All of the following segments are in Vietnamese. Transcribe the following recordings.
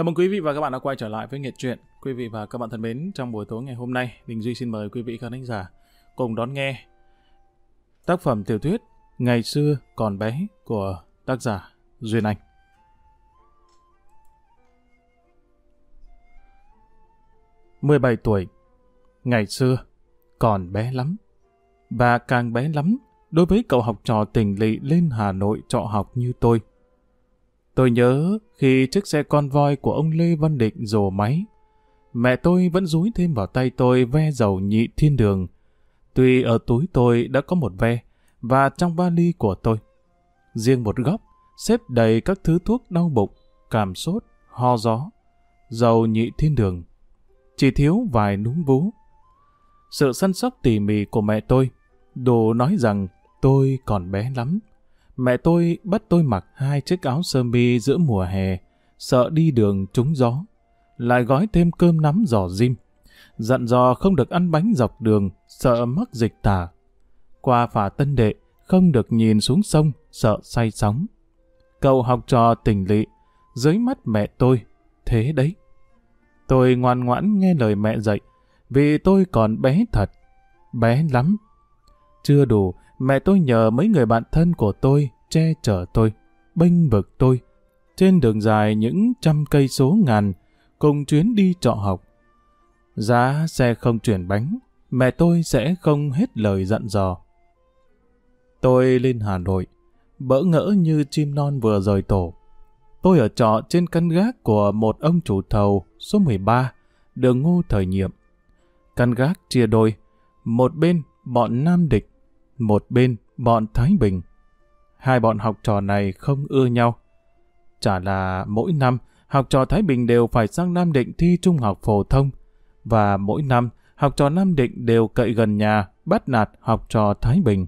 Chào mừng quý vị và các bạn đã quay trở lại với Nghệ truyện. Quý vị và các bạn thân mến, trong buổi tối ngày hôm nay, Đình Duy xin mời quý vị khán giả cùng đón nghe tác phẩm tiểu thuyết Ngày xưa còn bé của tác giả Duyên Anh. mười bảy tuổi, ngày xưa còn bé lắm, và càng bé lắm đối với cậu học trò tình lỵ lên Hà Nội trọ học như tôi. Tôi nhớ khi chiếc xe con voi của ông Lê Văn Định rồ máy, mẹ tôi vẫn dúi thêm vào tay tôi ve dầu nhị thiên đường. Tuy ở túi tôi đã có một ve, và trong vali của tôi. Riêng một góc, xếp đầy các thứ thuốc đau bụng, cảm sốt, ho gió, dầu nhị thiên đường. Chỉ thiếu vài núm vú. Sự săn sóc tỉ mỉ của mẹ tôi, đồ nói rằng tôi còn bé lắm. Mẹ tôi bắt tôi mặc hai chiếc áo sơ mi giữa mùa hè, sợ đi đường trúng gió. Lại gói thêm cơm nắm giò dim. Dặn dò không được ăn bánh dọc đường, sợ mắc dịch tả. Qua phà tân đệ, không được nhìn xuống sông, sợ say sóng. Cậu học trò tỉnh lị, dưới mắt mẹ tôi, thế đấy. Tôi ngoan ngoãn nghe lời mẹ dạy, vì tôi còn bé thật, bé lắm. Chưa đủ, mẹ tôi nhờ mấy người bạn thân của tôi che chở tôi, bênh vực tôi. Trên đường dài những trăm cây số ngàn, cùng chuyến đi trọ học. Giá xe không chuyển bánh, mẹ tôi sẽ không hết lời dặn dò. Tôi lên Hà Nội, bỡ ngỡ như chim non vừa rời tổ. Tôi ở trọ trên căn gác của một ông chủ thầu số 13, đường ngô thời nhiệm. Căn gác chia đôi, một bên bọn Nam Địch, một bên bọn Thái Bình. Hai bọn học trò này không ưa nhau. Chả là mỗi năm, học trò Thái Bình đều phải sang Nam Định thi trung học phổ thông, và mỗi năm, học trò Nam Định đều cậy gần nhà, bắt nạt học trò Thái Bình.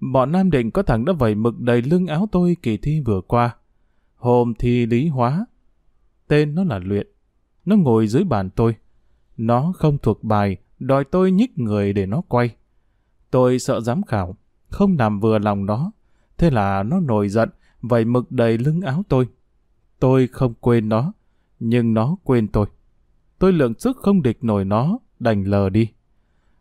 Bọn Nam Định có thằng đã vẩy mực đầy lưng áo tôi kỳ thi vừa qua. Hôm thi lý hóa. Tên nó là Luyện. Nó ngồi dưới bàn tôi. Nó không thuộc bài, đòi tôi nhích người để nó quay. Tôi sợ giám khảo, không làm vừa lòng nó. Thế là nó nổi giận, vậy mực đầy lưng áo tôi. Tôi không quên nó, nhưng nó quên tôi. Tôi lượng sức không địch nổi nó, đành lờ đi.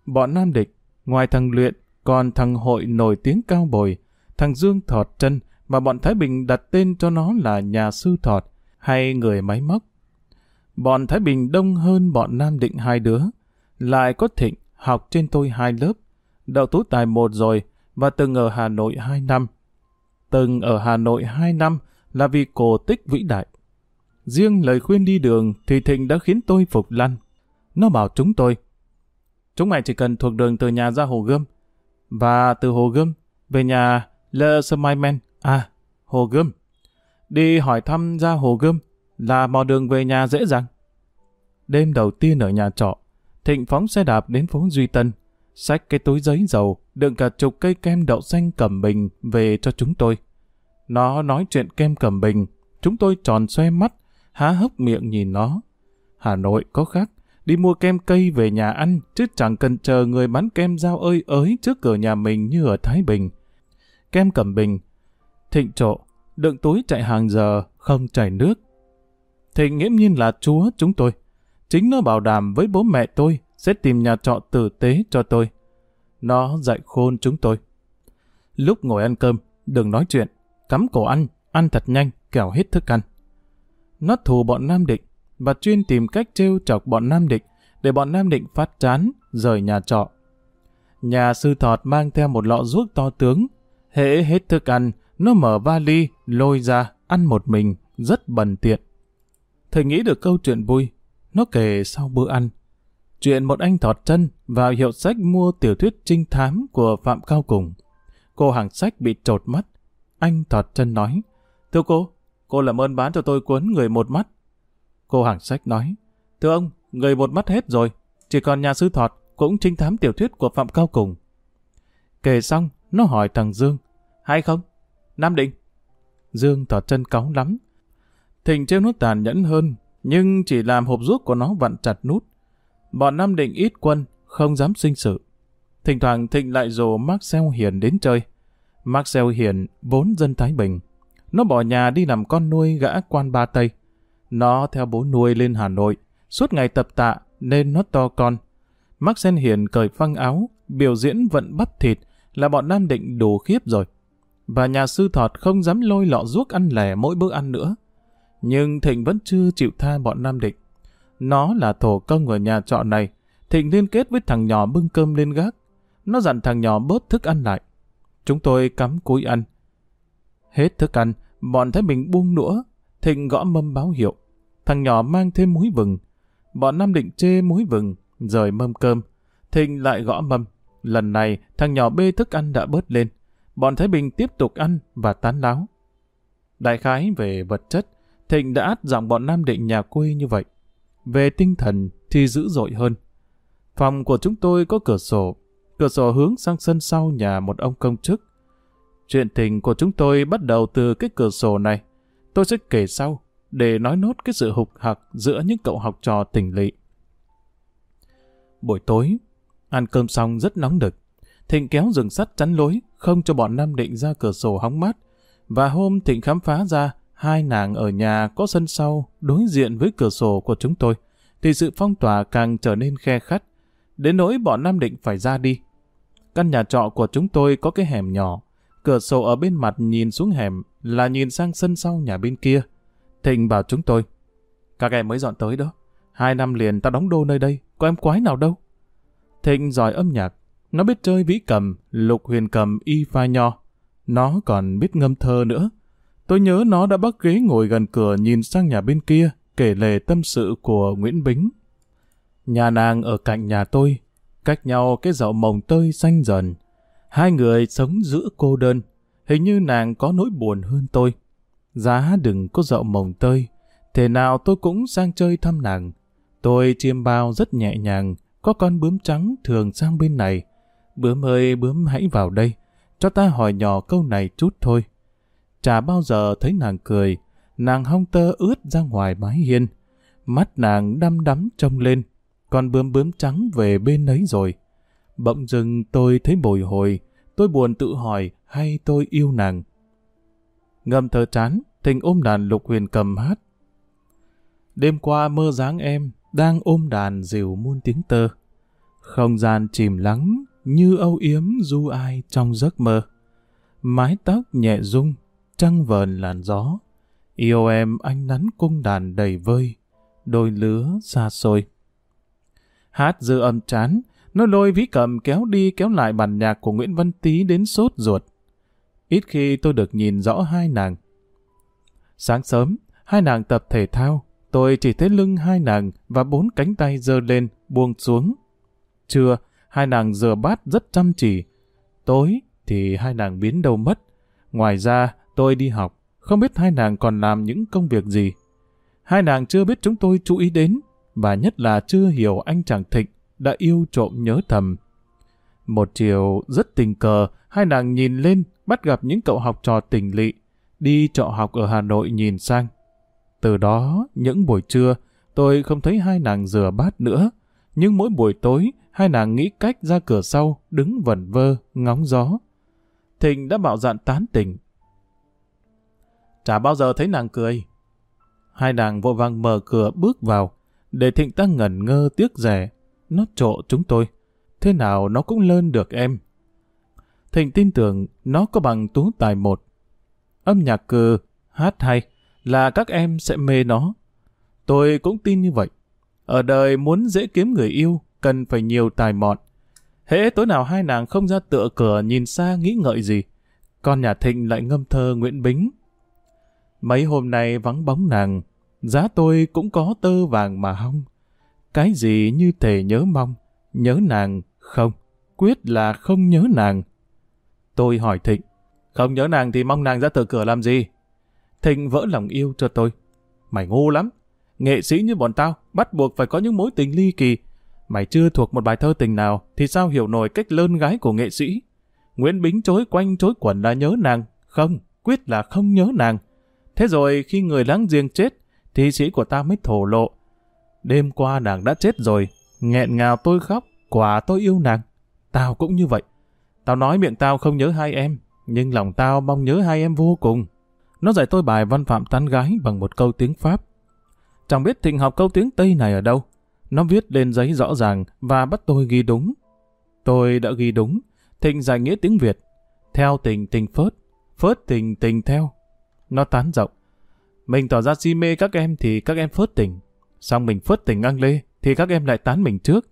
Bọn Nam Địch, ngoài thằng Luyện, còn thằng Hội nổi tiếng cao bồi, thằng Dương Thọt chân mà bọn Thái Bình đặt tên cho nó là nhà sư Thọt hay người máy móc. Bọn Thái Bình đông hơn bọn Nam Định hai đứa, lại có Thịnh học trên tôi hai lớp, đậu tú tài một rồi và từng ở Hà Nội hai năm. Từng ở Hà Nội hai năm là vì cổ tích vĩ đại. Riêng lời khuyên đi đường thì Thịnh đã khiến tôi phục lăn. Nó bảo chúng tôi, chúng mày chỉ cần thuộc đường từ nhà ra Hồ Gươm, và từ Hồ Gươm về nhà Le Men à, Hồ Gươm. Đi hỏi thăm ra Hồ Gươm là mò đường về nhà dễ dàng. Đêm đầu tiên ở nhà trọ, Thịnh phóng xe đạp đến phố Duy Tân, xách cái túi giấy dầu, đựng cả chục cây kem đậu xanh cẩm bình về cho chúng tôi. Nó nói chuyện kem cẩm bình, chúng tôi tròn xoe mắt, há hốc miệng nhìn nó. Hà Nội có khác, đi mua kem cây về nhà ăn, chứ chẳng cần chờ người bán kem giao ơi ới trước cửa nhà mình như ở Thái Bình. Kem cẩm bình, thịnh trộ, đựng túi chạy hàng giờ, không chảy nước. Thịnh nghiễm nhiên là chúa chúng tôi. Chính nó bảo đảm với bố mẹ tôi sẽ tìm nhà trọ tử tế cho tôi. Nó dạy khôn chúng tôi. Lúc ngồi ăn cơm, đừng nói chuyện, cắm cổ ăn, ăn thật nhanh, kẻo hết thức ăn. Nó thù bọn Nam Định, và chuyên tìm cách trêu chọc bọn Nam Định để bọn Nam Định phát chán, rời nhà trọ. Nhà sư thọt mang theo một lọ ruốc to tướng. Hễ hết thức ăn, nó mở vali, lôi ra, ăn một mình, rất bần tiện. Thầy nghĩ được câu chuyện vui, nó kể sau bữa ăn. Chuyện một anh thọt chân vào hiệu sách mua tiểu thuyết trinh thám của Phạm Cao Cùng. Cô hàng sách bị trột mắt. Anh thọt chân nói, Thưa cô, cô làm ơn bán cho tôi cuốn người một mắt. Cô hàng sách nói, Thưa ông, người một mắt hết rồi, chỉ còn nhà sư thọt cũng trinh thám tiểu thuyết của Phạm Cao Cùng. Kể xong, nó hỏi thằng Dương, hay không? Nam Định. Dương thọt chân cáu lắm. Thịnh trêu nút tàn nhẫn hơn, nhưng chỉ làm hộp ruốc của nó vặn chặt nút. Bọn Nam Định ít quân, không dám sinh sự. Thỉnh thoảng Thịnh lại rồ Marcel Hiền đến chơi. Marcel Hiền vốn dân Thái Bình. Nó bỏ nhà đi làm con nuôi gã quan ba Tây. Nó theo bố nuôi lên Hà Nội, suốt ngày tập tạ nên nó to con. Marcel Hiền cởi phăng áo, biểu diễn vận bắp thịt là bọn Nam Định đủ khiếp rồi. Và nhà sư thọt không dám lôi lọ ruốc ăn lẻ mỗi bữa ăn nữa. Nhưng Thịnh vẫn chưa chịu tha bọn Nam Định. Nó là thổ công ở nhà trọ này. Thịnh liên kết với thằng nhỏ bưng cơm lên gác. Nó dặn thằng nhỏ bớt thức ăn lại. Chúng tôi cắm cúi ăn. Hết thức ăn, bọn thấy mình buông đũa. Thịnh gõ mâm báo hiệu. Thằng nhỏ mang thêm muối vừng. Bọn Nam Định chê muối vừng, rời mâm cơm. Thịnh lại gõ mâm. Lần này, thằng nhỏ bê thức ăn đã bớt lên. Bọn Thái Bình tiếp tục ăn và tán láo. Đại khái về vật chất, Thịnh đã át giọng bọn Nam Định nhà quê như vậy. Về tinh thần thì dữ dội hơn. Phòng của chúng tôi có cửa sổ, cửa sổ hướng sang sân sau nhà một ông công chức. Chuyện tình của chúng tôi bắt đầu từ cái cửa sổ này. Tôi sẽ kể sau, để nói nốt cái sự hục hặc giữa những cậu học trò tình lị. Buổi tối, ăn cơm xong rất nóng đực. Thịnh kéo rừng sắt chắn lối, không cho bọn Nam Định ra cửa sổ hóng mát. Và hôm Thịnh khám phá ra hai nàng ở nhà có sân sau đối diện với cửa sổ của chúng tôi, thì sự phong tỏa càng trở nên khe khắt, đến nỗi bọn Nam Định phải ra đi. Căn nhà trọ của chúng tôi có cái hẻm nhỏ, cửa sổ ở bên mặt nhìn xuống hẻm là nhìn sang sân sau nhà bên kia. Thịnh bảo chúng tôi, các em mới dọn tới đó, hai năm liền ta đóng đô nơi đây, có em quái nào đâu. Thịnh giỏi âm nhạc, nó biết chơi vĩ cầm, lục huyền cầm, y pha nho. Nó còn biết ngâm thơ nữa. Tôi nhớ nó đã bắt ghế ngồi gần cửa nhìn sang nhà bên kia, kể lề tâm sự của Nguyễn Bính. Nhà nàng ở cạnh nhà tôi, cách nhau cái dậu mồng tơi xanh dần. Hai người sống giữa cô đơn, hình như nàng có nỗi buồn hơn tôi. Giá đừng có dậu mồng tơi, thế nào tôi cũng sang chơi thăm nàng. Tôi chiêm bao rất nhẹ nhàng, có con bướm trắng thường sang bên này. Bướm ơi bướm hãy vào đây, cho ta hỏi nhỏ câu này chút thôi. Chả bao giờ thấy nàng cười, nàng hong tơ ướt ra ngoài mái hiên. Mắt nàng đăm đắm trông lên, con bướm bướm trắng về bên ấy rồi. Bỗng dưng tôi thấy bồi hồi, tôi buồn tự hỏi hay tôi yêu nàng. Ngâm thơ chán, Thình ôm đàn lục huyền cầm hát. Đêm qua mơ dáng em, đang ôm đàn dịu muôn tiếng tơ. Không gian chìm lắng, như âu yếm du ai trong giấc mơ. Mái tóc nhẹ rung, trăng vờn làn gió. Yêu em anh nắn cung đàn đầy vơi, đôi lứa xa xôi. Hát dư âm chán, nó lôi ví cầm kéo đi kéo lại bản nhạc của Nguyễn Văn Tý đến sốt ruột. Ít khi tôi được nhìn rõ hai nàng. Sáng sớm, hai nàng tập thể thao, tôi chỉ thấy lưng hai nàng và bốn cánh tay giơ lên, buông xuống. Trưa, hai nàng rửa bát rất chăm chỉ. Tối thì hai nàng biến đâu mất. Ngoài ra, tôi đi học, không biết hai nàng còn làm những công việc gì. Hai nàng chưa biết chúng tôi chú ý đến, và nhất là chưa hiểu anh chàng Thịnh đã yêu trộm nhớ thầm. Một chiều rất tình cờ, hai nàng nhìn lên, bắt gặp những cậu học trò tình lị, đi trọ học ở Hà Nội nhìn sang. Từ đó, những buổi trưa, tôi không thấy hai nàng rửa bát nữa, nhưng mỗi buổi tối, hai nàng nghĩ cách ra cửa sau, đứng vẩn vơ, ngóng gió. Thịnh đã bạo dạn tán tỉnh. Chả bao giờ thấy nàng cười. Hai nàng vội vàng mở cửa bước vào, để Thịnh ta ngẩn ngơ tiếc rẻ. Nó trộ chúng tôi. Thế nào nó cũng lơn được em. Thịnh tin tưởng nó có bằng tú tài một. Âm nhạc cừ, hát hay, là các em sẽ mê nó. Tôi cũng tin như vậy. Ở đời muốn dễ kiếm người yêu, cần phải nhiều tài mọn. Hễ tối nào hai nàng không ra tựa cửa nhìn xa nghĩ ngợi gì, con nhà Thịnh lại ngâm thơ Nguyễn Bính. Mấy hôm nay vắng bóng nàng, giá tôi cũng có tơ vàng mà hong. Cái gì như thể nhớ mong, nhớ nàng, không, quyết là không nhớ nàng. Tôi hỏi Thịnh, không nhớ nàng thì mong nàng ra từ cửa làm gì? Thịnh vỡ lòng yêu cho tôi. Mày ngu lắm, nghệ sĩ như bọn tao bắt buộc phải có những mối tình ly kỳ, Mày chưa thuộc một bài thơ tình nào thì sao hiểu nổi cách lơn gái của nghệ sĩ? Nguyễn Bính chối quanh chối quẩn là nhớ nàng. Không, quyết là không nhớ nàng. Thế rồi khi người láng giềng chết, thi sĩ của ta mới thổ lộ. Đêm qua nàng đã chết rồi, nghẹn ngào tôi khóc, quả tôi yêu nàng. Tao cũng như vậy. Tao nói miệng tao không nhớ hai em, nhưng lòng tao mong nhớ hai em vô cùng. Nó dạy tôi bài văn phạm tán gái bằng một câu tiếng Pháp. Chẳng biết Thịnh học câu tiếng Tây này ở đâu. Nó viết lên giấy rõ ràng và bắt tôi ghi đúng. Tôi đã ghi đúng. Thịnh giải nghĩa tiếng Việt. Theo tình tình phớt. Phớt tình tình theo. Nó tán rộng. Mình tỏ ra si mê các em thì các em phớt tình. Xong mình phớt tình ăn lê thì các em lại tán mình trước.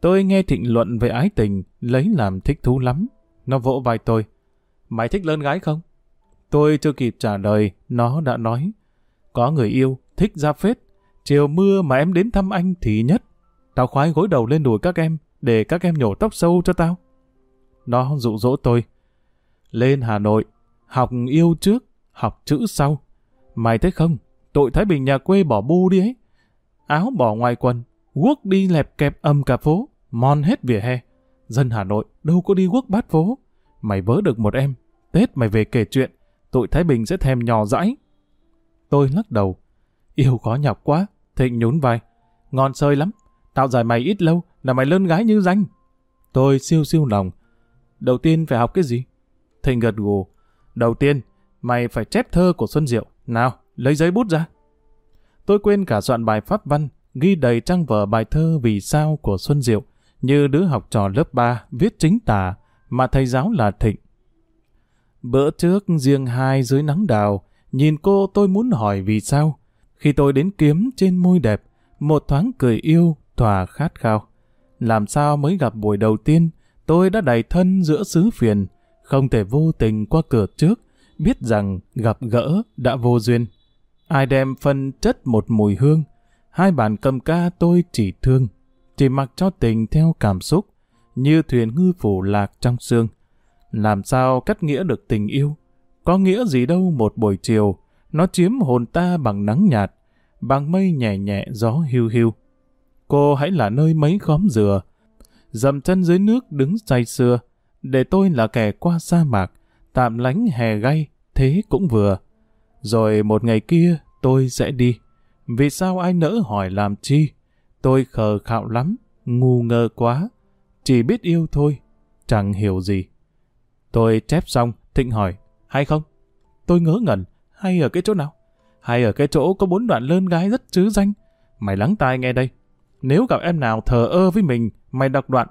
Tôi nghe Thịnh luận về ái tình, lấy làm thích thú lắm. Nó vỗ vai tôi. Mày thích lớn gái không? Tôi chưa kịp trả lời, nó đã nói. Có người yêu, thích ra phết. Chiều mưa mà em đến thăm anh thì nhất. Tao khoái gối đầu lên đùi các em, để các em nhổ tóc sâu cho tao. Nó dụ dỗ tôi. Lên Hà Nội, học yêu trước, học chữ sau. Mày thấy không? Tội Thái Bình nhà quê bỏ bu đi ấy. Áo bỏ ngoài quần, guốc đi lẹp kẹp âm cả phố, mon hết vỉa hè. Dân Hà Nội đâu có đi guốc bát phố. Mày vớ được một em, Tết mày về kể chuyện, tội Thái Bình sẽ thèm nhỏ dãi. Tôi lắc đầu. Yêu khó nhọc quá, Thịnh nhún vai. Ngon sơi lắm, tạo giải mày ít lâu là mày lơn gái như danh. Tôi siêu siêu lòng. Đầu tiên phải học cái gì? Thịnh gật gù. Đầu tiên, mày phải chép thơ của Xuân Diệu. Nào, lấy giấy bút ra. Tôi quên cả soạn bài pháp văn, ghi đầy trang vở bài thơ vì sao của Xuân Diệu, như đứa học trò lớp 3 viết chính tả, mà thầy giáo là Thịnh. Bữa trước riêng hai dưới nắng đào, nhìn cô tôi muốn hỏi vì sao. Khi tôi đến kiếm trên môi đẹp, một thoáng cười yêu, thỏa khát khao. Làm sao mới gặp buổi đầu tiên, tôi đã đầy thân giữa xứ phiền, không thể vô tình qua cửa trước, biết rằng gặp gỡ đã vô duyên. Ai đem phân chất một mùi hương, hai bàn cầm ca tôi chỉ thương, chỉ mặc cho tình theo cảm xúc, như thuyền ngư phủ lạc trong sương. Làm sao cắt nghĩa được tình yêu? Có nghĩa gì đâu một buổi chiều, nó chiếm hồn ta bằng nắng nhạt, bằng mây nhẹ nhẹ gió hiu hiu. Cô hãy là nơi mấy khóm dừa, dầm chân dưới nước đứng say sưa, để tôi là kẻ qua sa mạc, tạm lánh hè gay, thế cũng vừa. Rồi một ngày kia tôi sẽ đi. Vì sao ai nỡ hỏi làm chi? Tôi khờ khạo lắm, ngu ngơ quá. Chỉ biết yêu thôi, chẳng hiểu gì. Tôi chép xong, Thịnh hỏi, hay không? Tôi ngớ ngẩn, hay ở cái chỗ nào? Hay ở cái chỗ có bốn đoạn lơn gái rất chứ danh? Mày lắng tai nghe đây. Nếu gặp em nào thờ ơ với mình, mày đọc đoạn.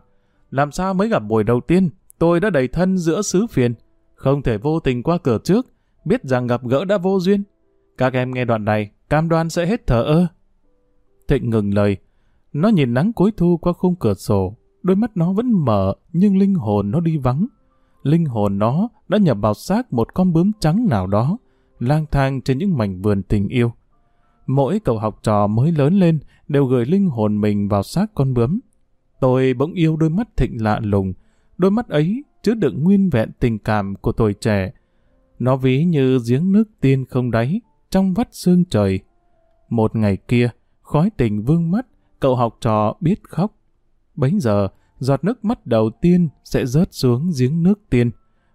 Làm sao mới gặp buổi đầu tiên, tôi đã đầy thân giữa xứ phiền. Không thể vô tình qua cửa trước, biết rằng gặp gỡ đã vô duyên. Các em nghe đoạn này, cam đoan sẽ hết thở ơ. Thịnh ngừng lời. Nó nhìn nắng cuối thu qua khung cửa sổ. Đôi mắt nó vẫn mở, nhưng linh hồn nó đi vắng linh hồn nó đã nhập vào xác một con bướm trắng nào đó, lang thang trên những mảnh vườn tình yêu. Mỗi cậu học trò mới lớn lên đều gửi linh hồn mình vào xác con bướm. Tôi bỗng yêu đôi mắt thịnh lạ lùng, đôi mắt ấy chứa đựng nguyên vẹn tình cảm của tuổi trẻ. Nó ví như giếng nước tiên không đáy, trong vắt sương trời. Một ngày kia, khói tình vương mắt, cậu học trò biết khóc. Bấy giờ, giọt nước mắt đầu tiên sẽ rớt xuống giếng nước tiên,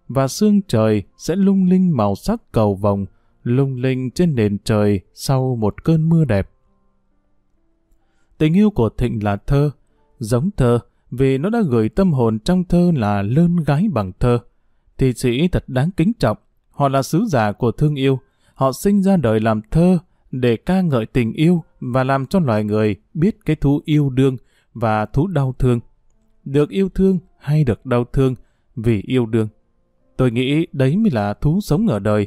và sương trời sẽ lung linh màu sắc cầu vồng, lung linh trên nền trời sau một cơn mưa đẹp. Tình yêu của Thịnh là thơ, giống thơ, vì nó đã gửi tâm hồn trong thơ là lơn gái bằng thơ. thi sĩ thật đáng kính trọng, họ là sứ giả của thương yêu, họ sinh ra đời làm thơ để ca ngợi tình yêu và làm cho loài người biết cái thú yêu đương và thú đau thương được yêu thương hay được đau thương vì yêu đương. Tôi nghĩ đấy mới là thú sống ở đời.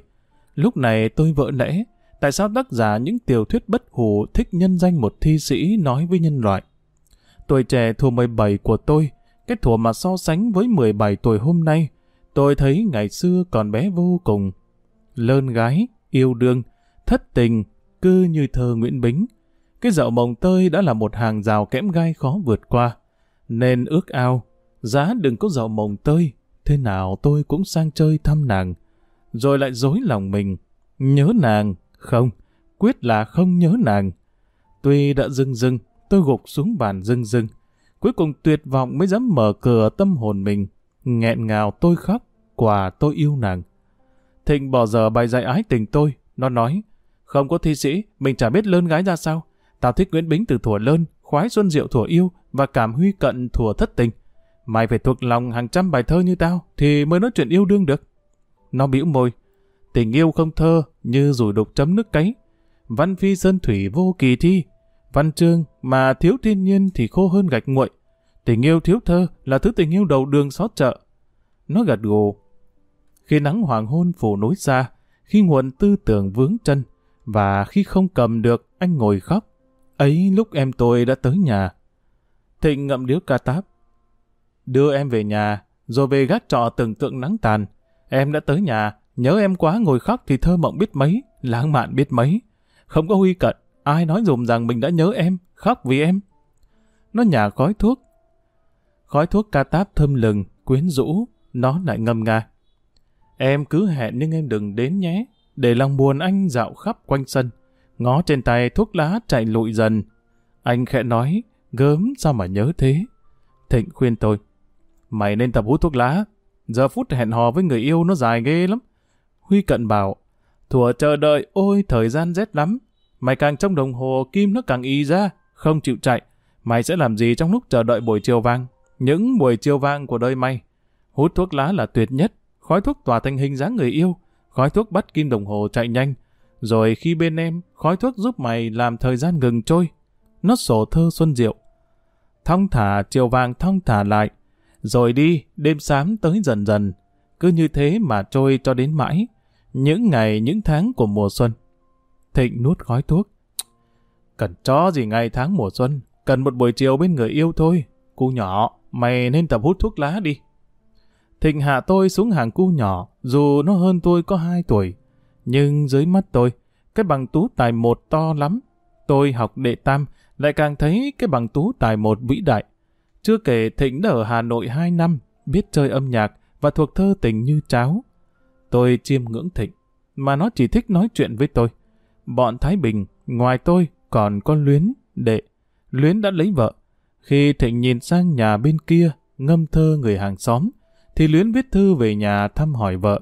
Lúc này tôi vỡ lẽ, tại sao tác giả những tiểu thuyết bất hủ thích nhân danh một thi sĩ nói với nhân loại. Tuổi trẻ thùa 17 của tôi, cái thủa mà so sánh với 17 tuổi hôm nay, tôi thấy ngày xưa còn bé vô cùng. Lơn gái, yêu đương, thất tình, cư như thơ Nguyễn Bính. Cái dậu mồng tơi đã là một hàng rào kẽm gai khó vượt qua nên ước ao, giá đừng có dậu mồng tơi, thế nào tôi cũng sang chơi thăm nàng. Rồi lại dối lòng mình, nhớ nàng, không, quyết là không nhớ nàng. Tuy đã dưng dưng, tôi gục xuống bàn rưng rưng Cuối cùng tuyệt vọng mới dám mở cửa tâm hồn mình. Nghẹn ngào tôi khóc, quả tôi yêu nàng. Thịnh bỏ giờ bài dạy ái tình tôi, nó nói, không có thi sĩ, mình chả biết lơn gái ra sao. Tao thích Nguyễn Bính từ thủa lơn, khoái Xuân Diệu thủa yêu và cảm huy cận thủa thất tình. Mày phải thuộc lòng hàng trăm bài thơ như tao thì mới nói chuyện yêu đương được. Nó bĩu môi. Tình yêu không thơ như rủi đục chấm nước cấy. văn phi sơn thủy vô kỳ thi, văn chương mà thiếu thiên nhiên thì khô hơn gạch nguội. Tình yêu thiếu thơ là thứ tình yêu đầu đường xót chợ. Nó gật gù. Khi nắng hoàng hôn phủ núi xa, khi nguồn tư tưởng vướng chân, và khi không cầm được, anh ngồi khóc. Ấy lúc em tôi đã tới nhà. Thịnh ngậm điếu ca táp. Đưa em về nhà, rồi về gác trọ tưởng tượng nắng tàn. Em đã tới nhà, nhớ em quá ngồi khóc thì thơ mộng biết mấy, lãng mạn biết mấy. Không có huy cận, ai nói dùm rằng mình đã nhớ em, khóc vì em. Nó nhả khói thuốc. Khói thuốc ca táp thơm lừng, quyến rũ, nó lại ngâm nga. Em cứ hẹn nhưng em đừng đến nhé, để lòng buồn anh dạo khắp quanh sân. Ngó trên tay thuốc lá chạy lụi dần. Anh khẽ nói, gớm sao mà nhớ thế. Thịnh khuyên tôi, mày nên tập hút thuốc lá. Giờ phút hẹn hò với người yêu nó dài ghê lắm. Huy cận bảo, thủa chờ đợi, ôi thời gian rét lắm. Mày càng trong đồng hồ kim nó càng y ra, không chịu chạy. Mày sẽ làm gì trong lúc chờ đợi buổi chiều vàng Những buổi chiều vàng của đời mày. Hút thuốc lá là tuyệt nhất, khói thuốc tỏa thành hình dáng người yêu, khói thuốc bắt kim đồng hồ chạy nhanh. Rồi khi bên em, khói thuốc giúp mày làm thời gian ngừng trôi. Nó sổ thơ xuân diệu. Thong thả chiều vàng thong thả lại. Rồi đi, đêm sám tới dần dần. Cứ như thế mà trôi cho đến mãi. Những ngày, những tháng của mùa xuân. Thịnh nuốt gói thuốc. Cần chó gì ngày tháng mùa xuân. Cần một buổi chiều bên người yêu thôi. Cu nhỏ, mày nên tập hút thuốc lá đi. Thịnh hạ tôi xuống hàng cu nhỏ, dù nó hơn tôi có 2 tuổi. Nhưng dưới mắt tôi, cái bằng tú tài một to lắm. Tôi học đệ tam, lại càng thấy cái bằng tú tài một vĩ đại. Chưa kể Thịnh đã ở Hà Nội 2 năm, biết chơi âm nhạc và thuộc thơ tình như cháo. Tôi chiêm ngưỡng Thịnh, mà nó chỉ thích nói chuyện với tôi. Bọn Thái Bình, ngoài tôi, còn con Luyến, đệ. Luyến đã lấy vợ. Khi Thịnh nhìn sang nhà bên kia, ngâm thơ người hàng xóm, thì Luyến viết thư về nhà thăm hỏi vợ.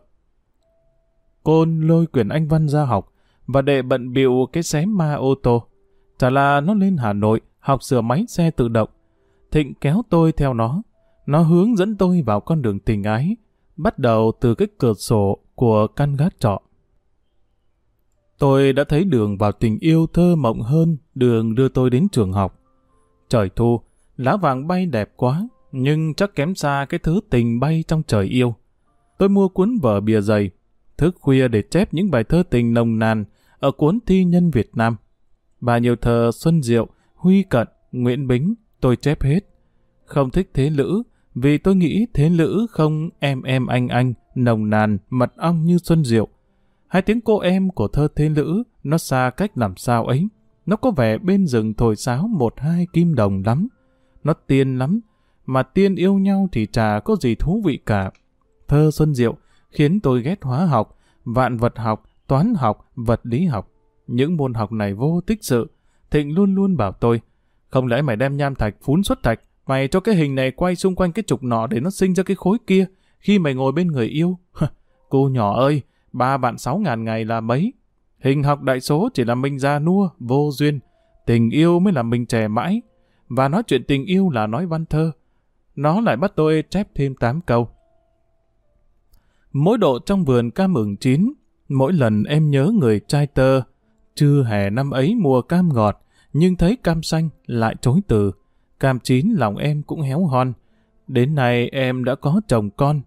Côn lôi quyển anh văn ra học, và đệ bận biệu cái xé ma ô tô. Chả là nó lên Hà Nội học sửa máy xe tự động. Thịnh kéo tôi theo nó. Nó hướng dẫn tôi vào con đường tình ái, bắt đầu từ cái cửa sổ của căn gác trọ. Tôi đã thấy đường vào tình yêu thơ mộng hơn đường đưa tôi đến trường học. Trời thu, lá vàng bay đẹp quá, nhưng chắc kém xa cái thứ tình bay trong trời yêu. Tôi mua cuốn vở bìa dày, thức khuya để chép những bài thơ tình nồng nàn ở cuốn thi nhân Việt Nam. Bà nhiều thơ Xuân Diệu, Huy Cận, Nguyễn Bính, tôi chép hết. Không thích thế lữ, vì tôi nghĩ thế lữ không em em anh anh, nồng nàn, mật ong như Xuân Diệu. Hai tiếng cô em của thơ thế lữ, nó xa cách làm sao ấy. Nó có vẻ bên rừng thổi sáo một hai kim đồng lắm. Nó tiên lắm, mà tiên yêu nhau thì chả có gì thú vị cả. Thơ Xuân Diệu khiến tôi ghét hóa học, vạn vật học, toán học, vật lý học. Những môn học này vô tích sự. Thịnh luôn luôn bảo tôi, không lẽ mày đem nham thạch phún xuất thạch, mày cho cái hình này quay xung quanh cái trục nọ để nó sinh ra cái khối kia, khi mày ngồi bên người yêu. Cô nhỏ ơi, ba bạn sáu ngàn ngày là mấy? Hình học đại số chỉ là mình ra nua, vô duyên. Tình yêu mới là mình trẻ mãi. Và nói chuyện tình yêu là nói văn thơ. Nó lại bắt tôi chép thêm tám câu. Mỗi độ trong vườn cam mừng chín, mỗi lần em nhớ người trai tơ, chưa hè năm ấy mùa cam ngọt, nhưng thấy cam xanh lại chối từ. Cam chín lòng em cũng héo hon. Đến nay em đã có chồng con.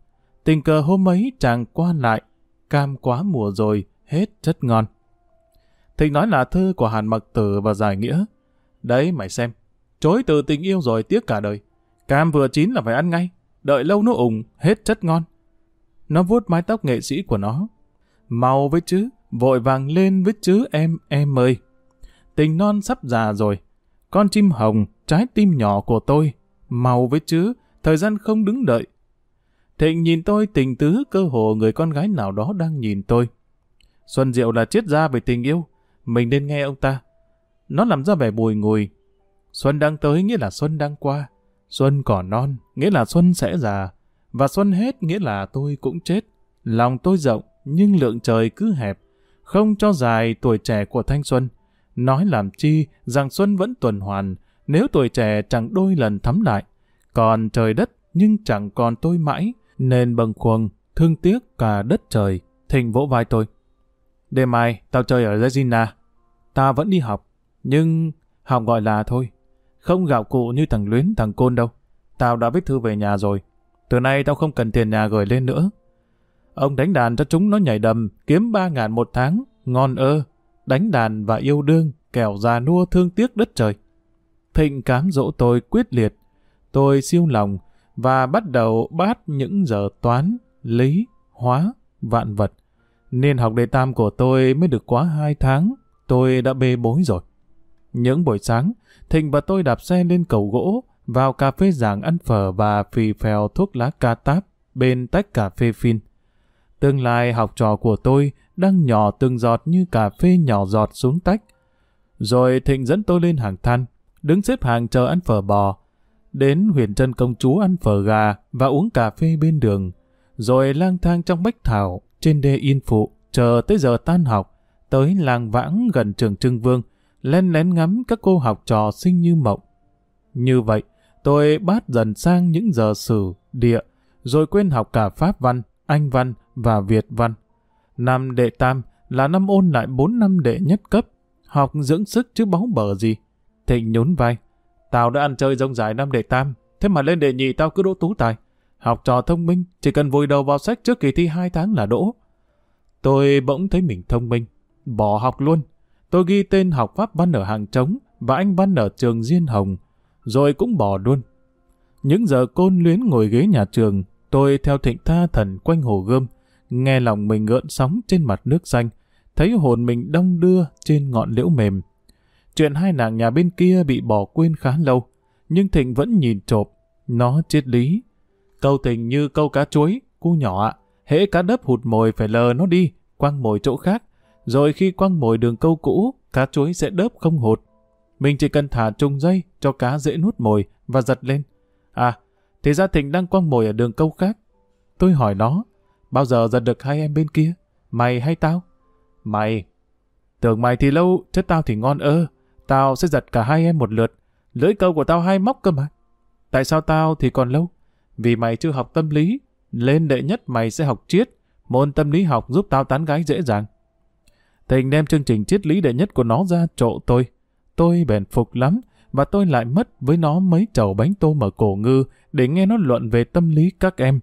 Tình cờ hôm ấy chàng qua lại. Cam quá mùa rồi, hết chất ngon. Thịnh nói là thư của Hàn Mặc Tử và Giải Nghĩa. Đấy mày xem, chối từ tình yêu rồi tiếc cả đời. Cam vừa chín là phải ăn ngay, đợi lâu nó ủng, hết chất ngon. Nó vuốt mái tóc nghệ sĩ của nó. Màu với chứ, vội vàng lên với chứ em, em ơi. Tình non sắp già rồi. Con chim hồng, trái tim nhỏ của tôi. Màu với chứ, thời gian không đứng đợi. Thịnh nhìn tôi tình tứ cơ hồ người con gái nào đó đang nhìn tôi. Xuân Diệu là triết gia về tình yêu. Mình nên nghe ông ta. Nó làm ra vẻ bùi ngùi. Xuân đang tới nghĩa là Xuân đang qua. Xuân còn non, nghĩa là Xuân sẽ già. Và Xuân hết nghĩa là tôi cũng chết. Lòng tôi rộng, nhưng lượng trời cứ hẹp. Không cho dài tuổi trẻ của thanh xuân. Nói làm chi rằng Xuân vẫn tuần hoàn, nếu tuổi trẻ chẳng đôi lần thắm lại. Còn trời đất nhưng chẳng còn tôi mãi, nên bâng khuâng, thương tiếc cả đất trời. Thịnh vỗ vai tôi. Đêm mai, tao chơi ở Regina. ta vẫn đi học, nhưng học gọi là thôi. Không gạo cụ như thằng Luyến, thằng Côn đâu. Tao đã viết thư về nhà rồi. Từ nay tao không cần tiền nhà gửi lên nữa. Ông đánh đàn cho chúng nó nhảy đầm, kiếm ba ngàn một tháng, ngon ơ. Đánh đàn và yêu đương, kẻo già nua thương tiếc đất trời. Thịnh cám dỗ tôi quyết liệt. Tôi siêu lòng và bắt đầu bát những giờ toán, lý, hóa, vạn vật. Nên học đề tam của tôi mới được quá hai tháng, tôi đã bê bối rồi. Những buổi sáng, Thịnh và tôi đạp xe lên cầu gỗ, vào cà phê giảng ăn phở và phì phèo thuốc lá ca táp bên tách cà phê phin. Tương lai học trò của tôi đang nhỏ từng giọt như cà phê nhỏ giọt xuống tách. Rồi Thịnh dẫn tôi lên hàng than, đứng xếp hàng chờ ăn phở bò, đến huyền trân công chúa ăn phở gà và uống cà phê bên đường, rồi lang thang trong bách thảo, trên đê yên phụ, chờ tới giờ tan học, tới làng vãng gần trường Trưng Vương, len lén ngắm các cô học trò xinh như mộng. Như vậy, tôi bát dần sang những giờ sử, địa, rồi quên học cả Pháp văn, Anh văn và Việt văn. Năm đệ tam là năm ôn lại bốn năm đệ nhất cấp, học dưỡng sức chứ báu bờ gì. Thịnh nhún vai. Tao đã ăn chơi rông dài năm đệ tam, thế mà lên đệ nhị tao cứ đỗ tú tài. Học trò thông minh, chỉ cần vùi đầu vào sách trước kỳ thi hai tháng là đỗ. Tôi bỗng thấy mình thông minh, bỏ học luôn. Tôi ghi tên học Pháp văn ở hàng trống và anh văn ở trường Diên Hồng, rồi cũng bỏ luôn. Những giờ côn luyến ngồi ghế nhà trường, tôi theo thịnh tha thần quanh hồ gươm, nghe lòng mình gợn sóng trên mặt nước xanh, thấy hồn mình đông đưa trên ngọn liễu mềm. Chuyện hai nàng nhà bên kia bị bỏ quên khá lâu, nhưng Thịnh vẫn nhìn trộm, nó triết lý. Câu tình như câu cá chuối, cu nhỏ ạ, hễ cá đớp hụt mồi phải lờ nó đi, quăng mồi chỗ khác, rồi khi quăng mồi đường câu cũ, cá chuối sẽ đớp không hụt. Mình chỉ cần thả trùng dây cho cá dễ nuốt mồi và giật lên. À, thì ra Thịnh đang quăng mồi ở đường câu khác. Tôi hỏi nó, bao giờ giật được hai em bên kia? Mày hay tao? Mày. Tưởng mày thì lâu, chứ tao thì ngon ơ. Tao sẽ giật cả hai em một lượt. Lưỡi câu của tao hai móc cơ mà. Tại sao tao thì còn lâu? Vì mày chưa học tâm lý. Lên đệ nhất mày sẽ học triết. Môn tâm lý học giúp tao tán gái dễ dàng. Thịnh đem chương trình triết lý đệ nhất của nó ra trộ tôi. Tôi bèn phục lắm, và tôi lại mất với nó mấy chầu bánh tôm ở cổ ngư để nghe nó luận về tâm lý các em.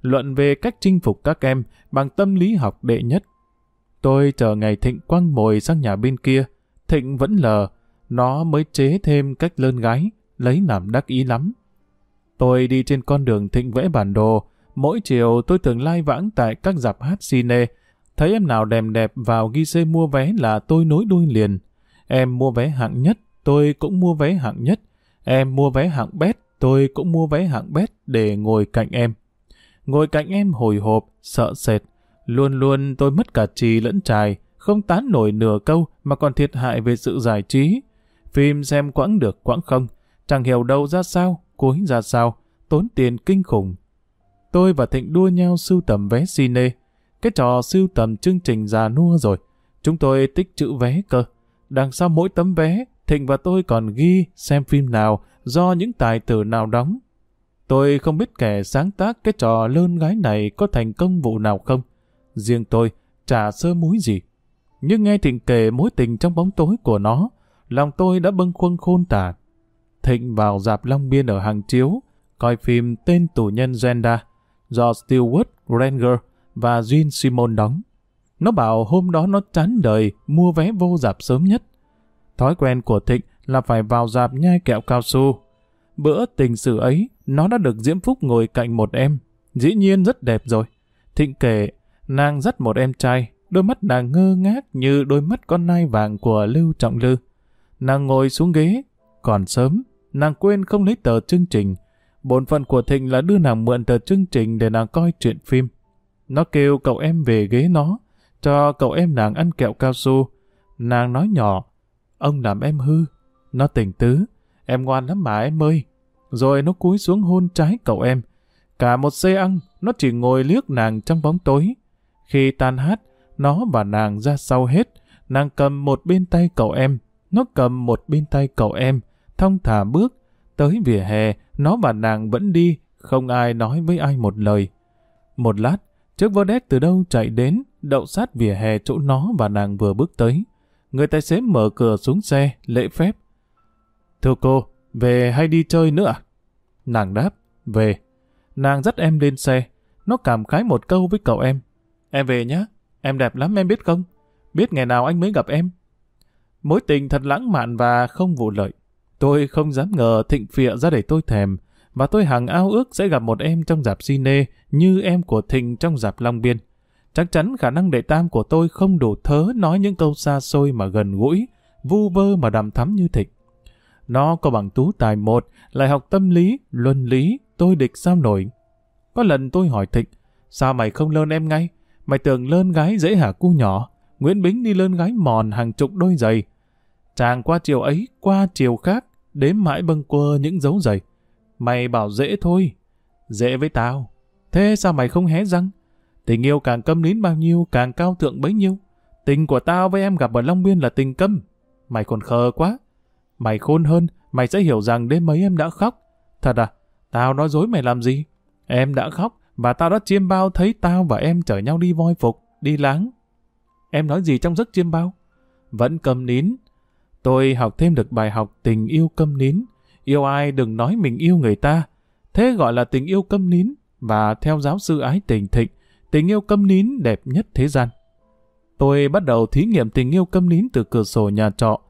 Luận về cách chinh phục các em bằng tâm lý học đệ nhất. Tôi chờ ngày Thịnh quăng mồi sang nhà bên kia. Thịnh vẫn lờ, nó mới chế thêm cách lơn gái, lấy làm đắc ý lắm. Tôi đi trên con đường Thịnh vẽ bản đồ, mỗi chiều tôi thường lai vãng tại các dạp hát cine, thấy em nào đẹp đẹp vào ghi xê mua vé là tôi nối đuôi liền. Em mua vé hạng nhất, tôi cũng mua vé hạng nhất. Em mua vé hạng bét, tôi cũng mua vé hạng bét để ngồi cạnh em. Ngồi cạnh em hồi hộp, sợ sệt. Luôn luôn tôi mất cả trì lẫn trài, không tán nổi nửa câu mà còn thiệt hại về sự giải trí. Phim xem quãng được quãng không, chẳng hiểu đâu ra sao, cuối ra sao, tốn tiền kinh khủng. Tôi và Thịnh đua nhau sưu tầm vé cine. Cái trò sưu tầm chương trình già nua rồi. Chúng tôi tích chữ vé cơ. Đằng sau mỗi tấm vé, Thịnh và tôi còn ghi xem phim nào do những tài tử nào đóng. Tôi không biết kẻ sáng tác cái trò lơn gái này có thành công vụ nào không. Riêng tôi, chả sơ múi gì. Nhưng nghe Thịnh kể mối tình trong bóng tối của nó, lòng tôi đã bâng khuâng khôn tả. Thịnh vào dạp Long Biên ở hàng chiếu, coi phim tên tù nhân Zenda do Stewart Granger và Jean Simon đóng. Nó bảo hôm đó nó chán đời mua vé vô dạp sớm nhất. Thói quen của Thịnh là phải vào dạp nhai kẹo cao su. Bữa tình sự ấy, nó đã được Diễm Phúc ngồi cạnh một em. Dĩ nhiên rất đẹp rồi. Thịnh kể, nàng dắt một em trai, đôi mắt nàng ngơ ngác như đôi mắt con nai vàng của Lưu Trọng Lư. Nàng ngồi xuống ghế, còn sớm, nàng quên không lấy tờ chương trình. Bổn phận của Thịnh là đưa nàng mượn tờ chương trình để nàng coi chuyện phim. Nó kêu cậu em về ghế nó, cho cậu em nàng ăn kẹo cao su. Nàng nói nhỏ, ông làm em hư. Nó tỉnh tứ, em ngoan lắm mà em ơi. Rồi nó cúi xuống hôn trái cậu em. Cả một xe ăn, nó chỉ ngồi liếc nàng trong bóng tối. Khi tan hát, nó và nàng ra sau hết. Nàng cầm một bên tay cậu em, nó cầm một bên tay cậu em, thông thả bước. Tới vỉa hè, nó và nàng vẫn đi, không ai nói với ai một lời. Một lát, chiếc vơ đét từ đâu chạy đến, đậu sát vỉa hè chỗ nó và nàng vừa bước tới. Người tài xế mở cửa xuống xe, lễ phép. Thưa cô, về hay đi chơi nữa à? Nàng đáp, về. Nàng dắt em lên xe. Nó cảm khái một câu với cậu em. Em về nhé, em đẹp lắm em biết không? Biết ngày nào anh mới gặp em. Mối tình thật lãng mạn và không vụ lợi. Tôi không dám ngờ thịnh phịa ra để tôi thèm, và tôi hằng ao ước sẽ gặp một em trong dạp cine như em của Thịnh trong dạp Long Biên. Chắc chắn khả năng đệ tam của tôi không đủ thớ nói những câu xa xôi mà gần gũi, vu vơ mà đàm thắm như Thịnh. Nó có bằng tú tài một, lại học tâm lý, luân lý, tôi địch sao nổi. Có lần tôi hỏi Thịnh, sao mày không lơn em ngay? Mày tưởng lơn gái dễ hả cu nhỏ? Nguyễn Bính đi lơn gái mòn hàng chục đôi giày. Chàng qua chiều ấy, qua chiều khác, đếm mãi bâng quơ những dấu giày. Mày bảo dễ thôi. Dễ với tao. Thế sao mày không hé răng? Tình yêu càng câm nín bao nhiêu, càng cao thượng bấy nhiêu. Tình của tao với em gặp ở Long Biên là tình câm. Mày còn khờ quá. Mày khôn hơn, mày sẽ hiểu rằng đêm mấy em đã khóc. Thật à? Tao nói dối mày làm gì? Em đã khóc, và tao đã chiêm bao thấy tao và em chở nhau đi voi phục, đi láng. Em nói gì trong giấc chiêm bao? Vẫn cầm nín. Tôi học thêm được bài học tình yêu câm nín. Yêu ai đừng nói mình yêu người ta. Thế gọi là tình yêu câm nín. Và theo giáo sư ái tình thịnh, tình yêu câm nín đẹp nhất thế gian. Tôi bắt đầu thí nghiệm tình yêu câm nín từ cửa sổ nhà trọ.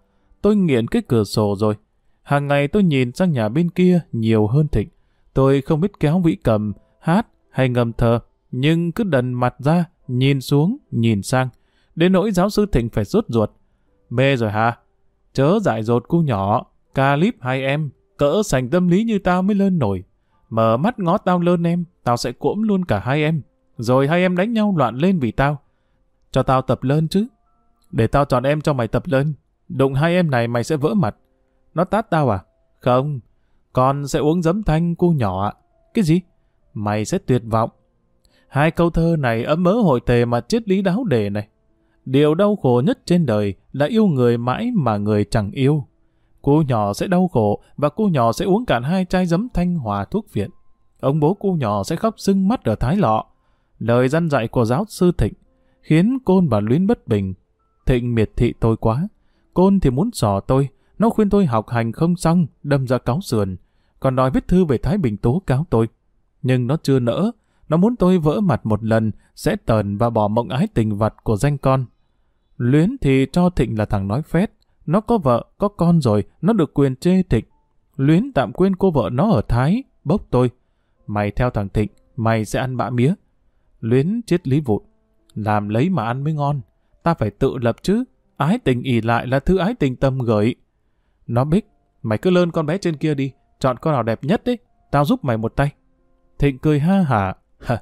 Tôi nghiện cái cửa sổ rồi. Hàng ngày tôi nhìn sang nhà bên kia nhiều hơn thịnh. Tôi không biết kéo vĩ cầm, hát hay ngầm thờ, nhưng cứ đần mặt ra, nhìn xuống, nhìn sang. Đến nỗi giáo sư Thịnh phải rút ruột. Mê rồi hả? Chớ dại dột cu nhỏ, ca líp hai em, cỡ sành tâm lý như tao mới lên nổi. Mở mắt ngó tao lơn em, tao sẽ cuỗm luôn cả hai em. Rồi hai em đánh nhau loạn lên vì tao. Cho tao tập lơn chứ. Để tao chọn em cho mày tập lơn. Đụng hai em này mày sẽ vỡ mặt. Nó tát tao à? Không. Con sẽ uống giấm thanh cu nhỏ ạ. Cái gì? Mày sẽ tuyệt vọng. Hai câu thơ này ấm mớ hội tề mà triết lý đáo đề này. Điều đau khổ nhất trên đời là yêu người mãi mà người chẳng yêu. Cô nhỏ sẽ đau khổ và cô nhỏ sẽ uống cạn hai chai giấm thanh hòa thuốc viện. Ông bố cô nhỏ sẽ khóc sưng mắt ở thái lọ. Lời dân dạy của giáo sư Thịnh khiến Côn và Luyến bất bình. Thịnh miệt thị tôi quá. Côn thì muốn sò tôi. Nó khuyên tôi học hành không xong, đâm ra cáo sườn. Còn đòi viết thư về Thái Bình tố cáo tôi. Nhưng nó chưa nỡ. Nó muốn tôi vỡ mặt một lần, sẽ tờn và bỏ mộng ái tình vật của danh con. Luyến thì cho Thịnh là thằng nói phét. Nó có vợ, có con rồi, nó được quyền chê Thịnh. Luyến tạm quên cô vợ nó ở Thái, bốc tôi. Mày theo thằng Thịnh, mày sẽ ăn bã mía. Luyến chết lý vụn. Làm lấy mà ăn mới ngon. Ta phải tự lập chứ. Ái tình ỉ lại là thứ ái tình tâm gửi. Nó bích, mày cứ lơn con bé trên kia đi. Chọn con nào đẹp nhất đấy. Tao giúp mày một tay. Thịnh cười ha hả.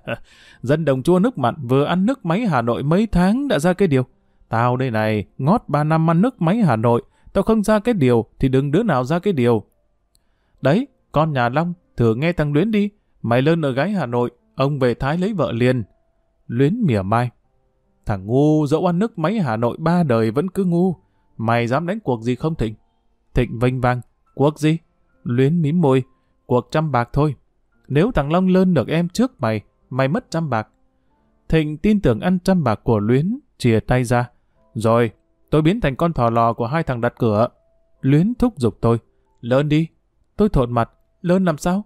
Dân đồng chua nước mặn vừa ăn nước máy Hà Nội mấy tháng đã ra cái điều. Tao đây này, ngót ba năm ăn nước máy Hà Nội, tao không ra cái điều thì đừng đứa nào ra cái điều. Đấy, con nhà Long, thử nghe thằng Luyến đi, mày lên ở gái Hà Nội, ông về Thái lấy vợ liền. Luyến mỉa mai. Thằng ngu dẫu ăn nước máy Hà Nội ba đời vẫn cứ ngu. Mày dám đánh cuộc gì không Thịnh? Thịnh vênh vang. Cuộc gì? Luyến mím môi. Cuộc trăm bạc thôi. Nếu thằng Long lơn được em trước mày, mày mất trăm bạc. Thịnh tin tưởng ăn trăm bạc của Luyến, chìa tay ra. Rồi, tôi biến thành con thỏ lò của hai thằng đặt cửa. Luyến thúc giục tôi. lớn đi. Tôi thộn mặt. lớn làm sao?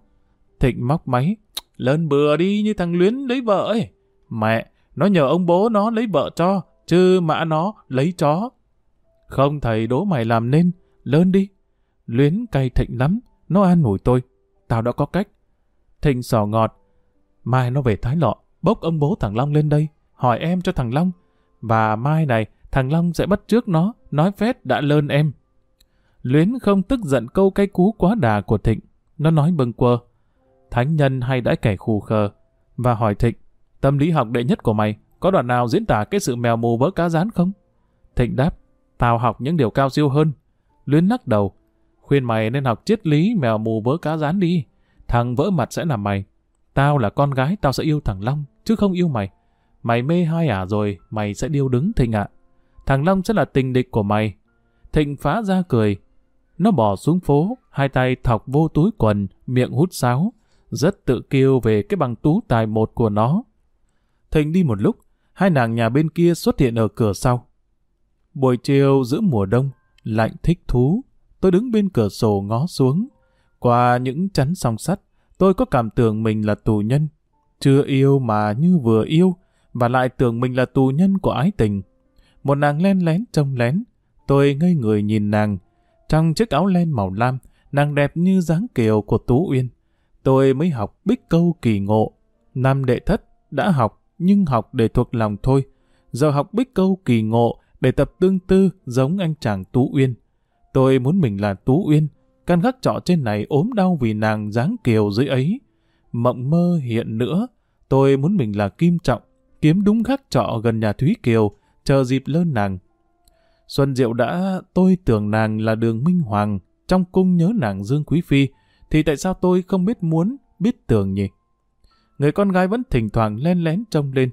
Thịnh móc máy. lớn bừa đi như thằng Luyến lấy vợ ấy. Mẹ, nó nhờ ông bố nó lấy vợ cho, chứ mã nó lấy chó. Không thầy đố mày làm nên, lớn đi. Luyến cay Thịnh lắm, nó an ủi tôi. Tao đã có cách. Thịnh sò ngọt. Mai nó về Thái Lọ, bốc ông bố thằng Long lên đây, hỏi em cho thằng Long. Và mai này, thằng Long sẽ bắt trước nó, nói phét đã lơn em. Luyến không tức giận câu cái cú quá đà của Thịnh. Nó nói bâng quơ. Thánh nhân hay đã kẻ khù khờ. Và hỏi Thịnh, tâm lý học đệ nhất của mày, có đoạn nào diễn tả cái sự mèo mù vỡ cá rán không? Thịnh đáp, tao học những điều cao siêu hơn. Luyến lắc đầu, khuyên mày nên học triết lý mèo mù vỡ cá rán đi. Thằng vỡ mặt sẽ là mày. Tao là con gái, tao sẽ yêu thằng Long, chứ không yêu mày. Mày mê hai ả rồi, mày sẽ điêu đứng Thịnh ạ. Thằng Long sẽ là tình địch của mày. Thịnh phá ra cười. Nó bỏ xuống phố, hai tay thọc vô túi quần, miệng hút sáo. Rất tự kiêu về cái bằng tú tài một của nó. Thịnh đi một lúc, hai nàng nhà bên kia xuất hiện ở cửa sau. Buổi chiều giữa mùa đông, lạnh thích thú, tôi đứng bên cửa sổ ngó xuống. Qua những chắn song sắt, tôi có cảm tưởng mình là tù nhân. Chưa yêu mà như vừa yêu, và lại tưởng mình là tù nhân của ái tình. Một nàng len lén trông lén, tôi ngây người nhìn nàng. Trong chiếc áo len màu lam, nàng đẹp như dáng kiều của Tú Uyên. Tôi mới học bích câu kỳ ngộ. Năm đệ thất đã học, nhưng học để thuộc lòng thôi. Giờ học bích câu kỳ ngộ để tập tương tư giống anh chàng Tú Uyên. Tôi muốn mình là Tú Uyên, căn gác trọ trên này ốm đau vì nàng dáng kiều dưới ấy. Mộng mơ hiện nữa, tôi muốn mình là Kim Trọng, kiếm đúng gác trọ gần nhà Thúy Kiều, chờ dịp lớn nàng. Xuân Diệu đã, tôi tưởng nàng là đường Minh Hoàng, trong cung nhớ nàng Dương Quý Phi, thì tại sao tôi không biết muốn, biết tưởng nhỉ? Người con gái vẫn thỉnh thoảng len lén trông lên.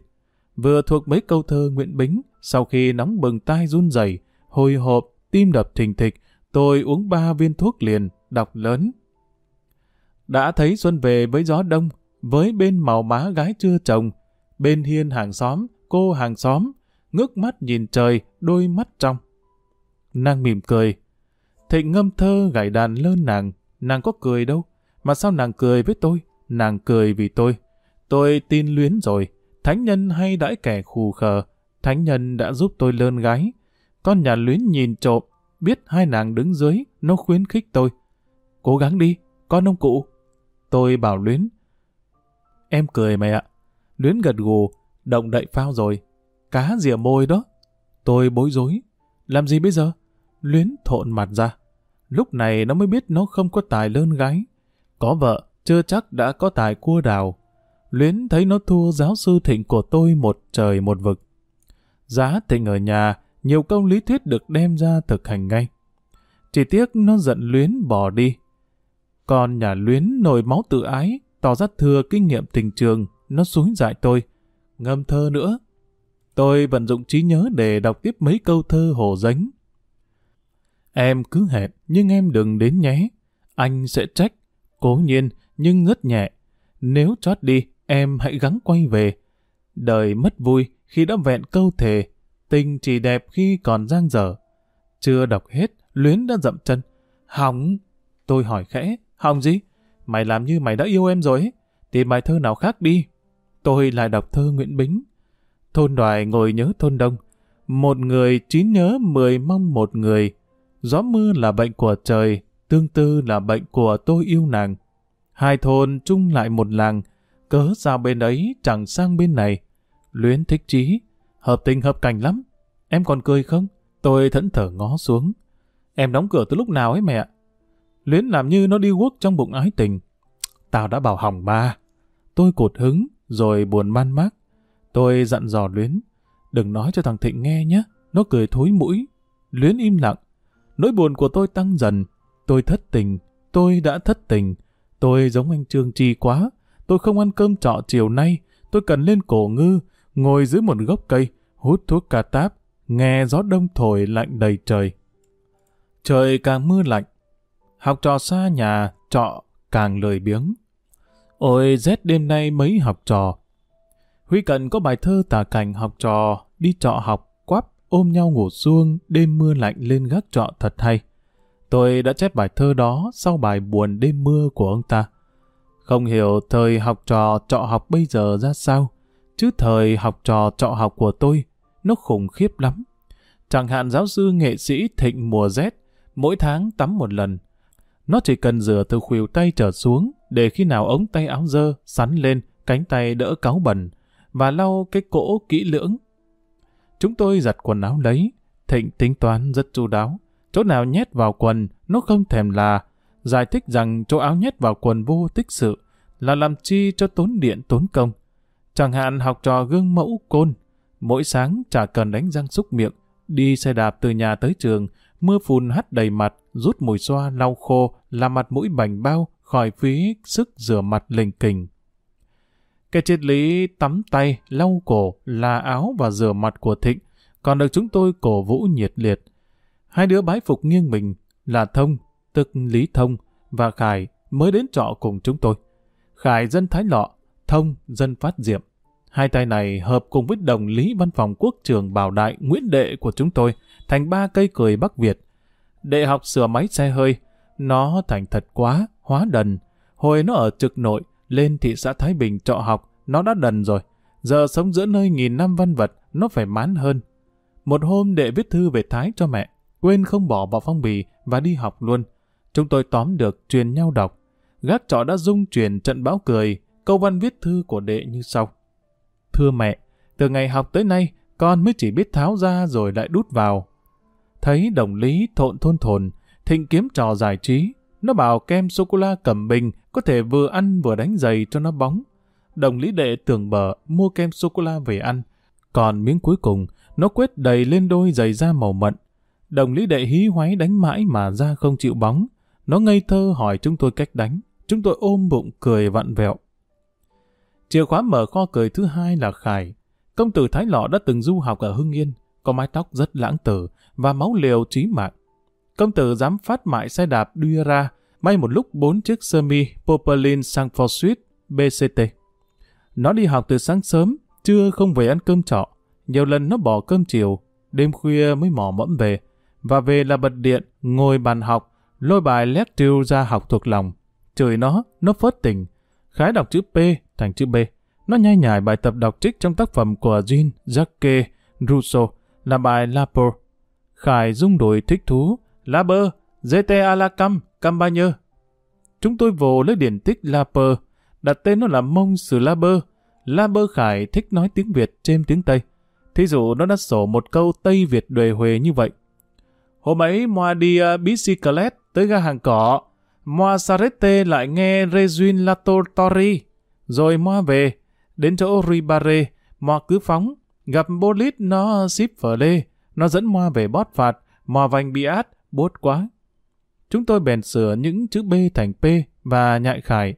Vừa thuộc mấy câu thơ Nguyễn Bính, sau khi nóng bừng tai run rẩy, hồi hộp, tim đập thình thịch, tôi uống ba viên thuốc liền, đọc lớn. Đã thấy Xuân về với gió đông, với bên màu má gái chưa chồng, bên hiên hàng xóm, cô hàng xóm, ngước mắt nhìn trời, đôi mắt trong. Nàng mỉm cười. Thịnh ngâm thơ gảy đàn lơn nàng, nàng có cười đâu, mà sao nàng cười với tôi, nàng cười vì tôi. Tôi tin luyến rồi, thánh nhân hay đãi kẻ khù khờ, thánh nhân đã giúp tôi lơn gái. Con nhà luyến nhìn trộm, biết hai nàng đứng dưới, nó khuyến khích tôi. Cố gắng đi, con ông cụ. Tôi bảo luyến. Em cười mày ạ. Luyến gật gù, động đậy phao rồi. Cá rìa môi đó. Tôi bối rối. Làm gì bây giờ? Luyến thộn mặt ra. Lúc này nó mới biết nó không có tài lơn gái. Có vợ, chưa chắc đã có tài cua đào. Luyến thấy nó thua giáo sư thịnh của tôi một trời một vực. Giá thịnh ở nhà, nhiều câu lý thuyết được đem ra thực hành ngay. Chỉ tiếc nó giận Luyến bỏ đi. Còn nhà Luyến nổi máu tự ái, tỏ ra thừa kinh nghiệm tình trường, nó xúi dại tôi. Ngâm thơ nữa. Tôi vận dụng trí nhớ để đọc tiếp mấy câu thơ hồ dánh. Em cứ hẹn, nhưng em đừng đến nhé. Anh sẽ trách. Cố nhiên, nhưng rất nhẹ. Nếu chót đi, em hãy gắng quay về. Đời mất vui khi đã vẹn câu thề, tình chỉ đẹp khi còn giang dở. Chưa đọc hết, Luyến đã dậm chân. Hỏng! Tôi hỏi khẽ, hỏng gì? Mày làm như mày đã yêu em rồi ấy. Tìm bài thơ nào khác đi. Tôi lại đọc thơ Nguyễn Bính. Thôn đoài ngồi nhớ thôn đông. Một người chín nhớ mười mong một người. Gió mưa là bệnh của trời, tương tư là bệnh của tôi yêu nàng. Hai thôn chung lại một làng, cớ sao bên ấy chẳng sang bên này. Luyến thích chí, hợp tình hợp cảnh lắm. Em còn cười không? Tôi thẫn thở ngó xuống. Em đóng cửa từ lúc nào ấy mẹ? Luyến làm như nó đi guốc trong bụng ái tình. Tao đã bảo hỏng ba. Tôi cột hứng, rồi buồn man mác. Tôi dặn dò Luyến. Đừng nói cho thằng Thịnh nghe nhé. Nó cười thối mũi. Luyến im lặng. Nỗi buồn của tôi tăng dần. Tôi thất tình. Tôi đã thất tình. Tôi giống anh Trương Chi quá. Tôi không ăn cơm trọ chiều nay. Tôi cần lên cổ ngư, ngồi dưới một gốc cây, hút thuốc cà táp, nghe gió đông thổi lạnh đầy trời. Trời càng mưa lạnh. Học trò xa nhà, trọ càng lười biếng. Ôi rét đêm nay mấy học trò. Huy Cận có bài thơ tả cảnh học trò đi trọ học quắp ôm nhau ngủ xuông đêm mưa lạnh lên gác trọ thật hay. Tôi đã chép bài thơ đó sau bài buồn đêm mưa của ông ta. Không hiểu thời học trò trọ học bây giờ ra sao, chứ thời học trò trọ học của tôi, nó khủng khiếp lắm. Chẳng hạn giáo sư nghệ sĩ thịnh mùa rét, mỗi tháng tắm một lần. Nó chỉ cần rửa từ khuỷu tay trở xuống, để khi nào ống tay áo dơ, sắn lên, cánh tay đỡ cáu bẩn, và lau cái cỗ kỹ lưỡng. Chúng tôi giặt quần áo lấy, thịnh tính toán rất chu đáo. Chỗ nào nhét vào quần, nó không thèm là, giải thích rằng chỗ áo nhét vào quần vô tích sự là làm chi cho tốn điện tốn công. Chẳng hạn học trò gương mẫu côn, mỗi sáng chả cần đánh răng xúc miệng, đi xe đạp từ nhà tới trường, mưa phùn hắt đầy mặt, rút mùi xoa lau khô, làm mặt mũi bành bao, khỏi phí sức rửa mặt lình kình. Cái triết lý tắm tay, lau cổ, là áo và rửa mặt của Thịnh, còn được chúng tôi cổ vũ nhiệt liệt. Hai đứa bái phục nghiêng mình là Thông, tức Lý Thông, và Khải mới đến trọ cùng chúng tôi. Khải dân Thái Lọ, Thông dân Phát Diệm. Hai tay này hợp cùng với đồng lý văn phòng quốc trường bảo đại Nguyễn Đệ của chúng tôi thành ba cây cười Bắc Việt. Đệ học sửa máy xe hơi, nó thành thật quá, hóa đần. Hồi nó ở trực nội, lên thị xã Thái Bình trọ học, nó đã đần rồi. Giờ sống giữa nơi nghìn năm văn vật, nó phải mán hơn. Một hôm đệ viết thư về Thái cho mẹ, quên không bỏ vào phong bì và đi học luôn. Chúng tôi tóm được truyền nhau đọc. Gác trọ đã dung truyền trận bão cười, câu văn viết thư của đệ như sau. Thưa mẹ, từ ngày học tới nay, con mới chỉ biết tháo ra rồi lại đút vào. Thấy đồng lý thộn thôn thồn, thịnh kiếm trò giải trí. Nó bảo kem sô-cô-la cầm bình có thể vừa ăn vừa đánh giày cho nó bóng. Đồng lý đệ tưởng bờ mua kem sô-cô-la về ăn. Còn miếng cuối cùng, nó quét đầy lên đôi giày da màu mận. Đồng lý đệ hí hoáy đánh mãi mà da không chịu bóng. Nó ngây thơ hỏi chúng tôi cách đánh. Chúng tôi ôm bụng cười vặn vẹo. Chìa khóa mở kho cười thứ hai là Khải. Công tử Thái Lọ đã từng du học ở Hưng Yên, có mái tóc rất lãng tử và máu liều trí mạng. Công tử dám phát mại xe đạp đưa ra, may một lúc bốn chiếc sơ mi Popolin sang Suite BCT. Nó đi học từ sáng sớm, trưa không về ăn cơm trọ. Nhiều lần nó bỏ cơm chiều, đêm khuya mới mò mẫm về. Và về là bật điện, ngồi bàn học, lôi bài lecture ra học thuộc lòng. Chửi nó, nó phớt tình. Khái đọc chữ P thành chữ B. Nó nhai nhải bài tập đọc trích trong tác phẩm của Jean Jacques Rousseau là bài Lapo. Khải rung đổi thích thú. Laber, GT a la cam, cam bao nhiêu? Chúng tôi vồ lấy điển tích Laper, đặt tên nó là Mông Sử Laber. Laber Khải thích nói tiếng Việt trên tiếng Tây. Thí dụ nó đã sổ một câu Tây Việt đuề huề như vậy. Hôm ấy Moa đi uh, tới ga hàng cỏ. Moa Sarete lại nghe Rezuin Latortori. Rồi Moa về, đến chỗ Ribare, Moa cứ phóng. Gặp Bolit nó ship phở lê, nó dẫn Moa về bót phạt, Moa vành bị át, bốt quá. Chúng tôi bèn sửa những chữ B thành P và nhại khải.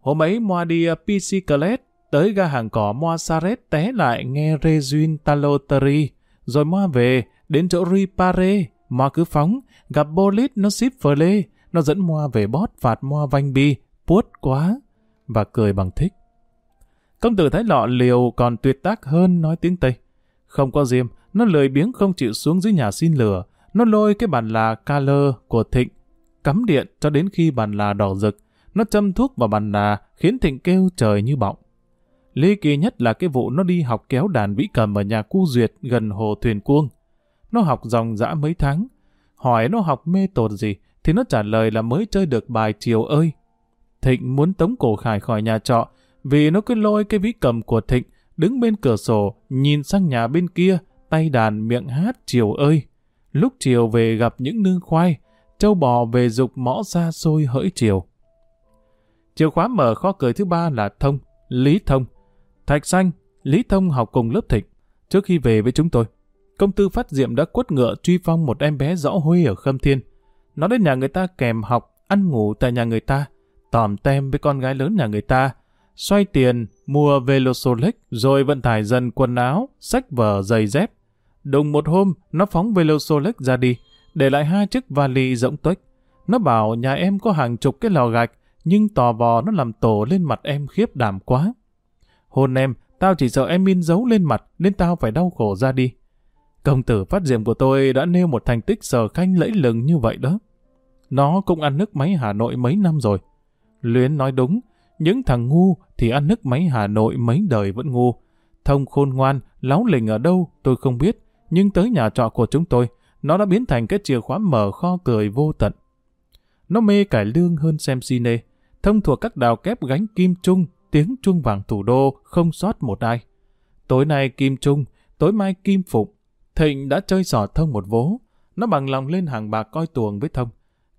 Hôm ấy Moa đi ờ, Pisiclet, tới ga hàng cỏ Moa Saret té lại nghe Rezuin Talotari, rồi Moa về, đến chỗ Ripare, Moa cứ phóng, gặp Bolit nó ship phở lê, nó dẫn Moa về bót phạt Moa vanh bi, puốt quá, và cười bằng thích. Công tử thái lọ liều còn tuyệt tác hơn nói tiếng Tây. Không có diêm, nó lười biếng không chịu xuống dưới nhà xin lửa, nó lôi cái bàn là ca lơ của Thịnh, cắm điện cho đến khi bàn là đỏ rực, nó châm thuốc vào bàn là khiến Thịnh kêu trời như bọng. lý kỳ nhất là cái vụ nó đi học kéo đàn vĩ cầm ở nhà cu duyệt gần hồ thuyền cuông. Nó học dòng dã mấy tháng. Hỏi nó học mê tột gì, thì nó trả lời là mới chơi được bài chiều ơi. Thịnh muốn tống cổ Khải khỏi nhà trọ, vì nó cứ lôi cái vĩ cầm của Thịnh, đứng bên cửa sổ, nhìn sang nhà bên kia, tay đàn miệng hát chiều ơi. Lúc chiều về gặp những nương khoai, châu bò về dục mõ ra xôi hỡi chiều. Chìa khóa mở kho cười thứ ba là Thông, Lý Thông. Thạch Xanh, Lý Thông học cùng lớp Thịnh. Trước khi về với chúng tôi, công tư phát diệm đã quất ngựa truy phong một em bé rõ huê ở Khâm Thiên. Nó đến nhà người ta kèm học, ăn ngủ tại nhà người ta, tòm tem với con gái lớn nhà người ta, xoay tiền, mua Velosolex, rồi vận tải dần quần áo, sách vở, giày dép. Đùng một hôm, nó phóng Velosolex ra đi, để lại hai chiếc vali rỗng tuếch. Nó bảo nhà em có hàng chục cái lò gạch, nhưng tò vò nó làm tổ lên mặt em khiếp đảm quá. Hôn em, tao chỉ sợ em in dấu lên mặt, nên tao phải đau khổ ra đi. Công tử phát diệm của tôi đã nêu một thành tích sờ khanh lẫy lừng như vậy đó. Nó cũng ăn nước máy Hà Nội mấy năm rồi. Luyến nói đúng, những thằng ngu thì ăn nước máy Hà Nội mấy đời vẫn ngu. Thông khôn ngoan, láo lình ở đâu tôi không biết, nhưng tới nhà trọ của chúng tôi, nó đã biến thành cái chìa khóa mở kho cười vô tận. Nó mê cải lương hơn xem cine, thông thuộc các đào kép gánh kim trung, tiếng chuông vàng thủ đô, không sót một ai. Tối nay kim trung, tối mai kim phụng, Thịnh đã chơi sỏ thông một vố, nó bằng lòng lên hàng bạc coi tuồng với thông.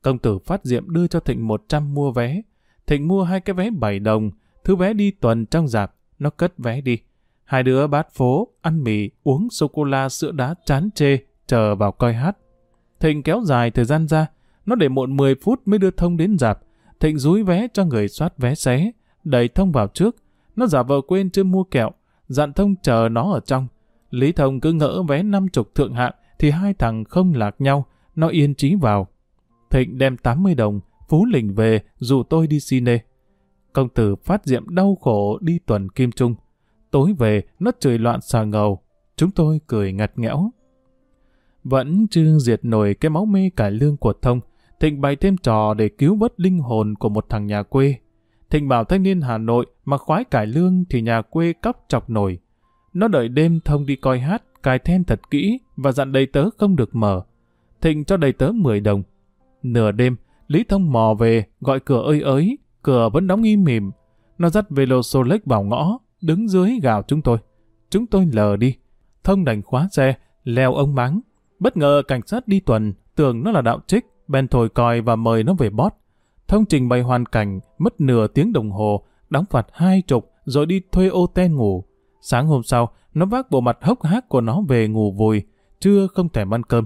Công tử phát diệm đưa cho Thịnh 100 mua vé. Thịnh mua hai cái vé 7 đồng, thứ vé đi tuần trong dạp, nó cất vé đi. Hai đứa bát phố, ăn mì, uống sô-cô-la sữa đá chán chê, chờ vào coi hát. Thịnh kéo dài thời gian ra, nó để muộn 10 phút mới đưa thông đến dạp. Thịnh rúi vé cho người soát vé xé, đẩy thông vào trước. Nó giả vờ quên chưa mua kẹo, dặn thông chờ nó ở trong. Lý Thông cứ ngỡ vé năm chục thượng hạng thì hai thằng không lạc nhau, nó yên trí vào. Thịnh đem 80 đồng, Phú lỉnh về, dù tôi đi cine. Công tử phát diệm đau khổ đi tuần Kim Trung tối về, nó chửi loạn xà ngầu. Chúng tôi cười ngặt nghẽo. Vẫn chưa diệt nổi cái máu mê cải lương của Thông, Thịnh bày thêm trò để cứu vớt linh hồn của một thằng nhà quê. Thịnh bảo thanh niên Hà Nội mà khoái cải lương thì nhà quê cóc chọc nổi. Nó đợi đêm Thông đi coi hát, cài then thật kỹ và dặn đầy tớ không được mở. Thịnh cho đầy tớ 10 đồng. Nửa đêm, Lý Thông mò về, gọi cửa ơi ới, cửa vẫn đóng im mỉm. Nó dắt velo Solex vào ngõ, đứng dưới gào chúng tôi. Chúng tôi lờ đi. Thông đành khóa xe, leo ông máng. Bất ngờ cảnh sát đi tuần, tưởng nó là đạo trích, bèn thổi còi và mời nó về bót. Thông trình bày hoàn cảnh, mất nửa tiếng đồng hồ, đóng phạt hai chục, rồi đi thuê ô ten ngủ. Sáng hôm sau, nó vác bộ mặt hốc hác của nó về ngủ vùi, trưa không thèm ăn cơm.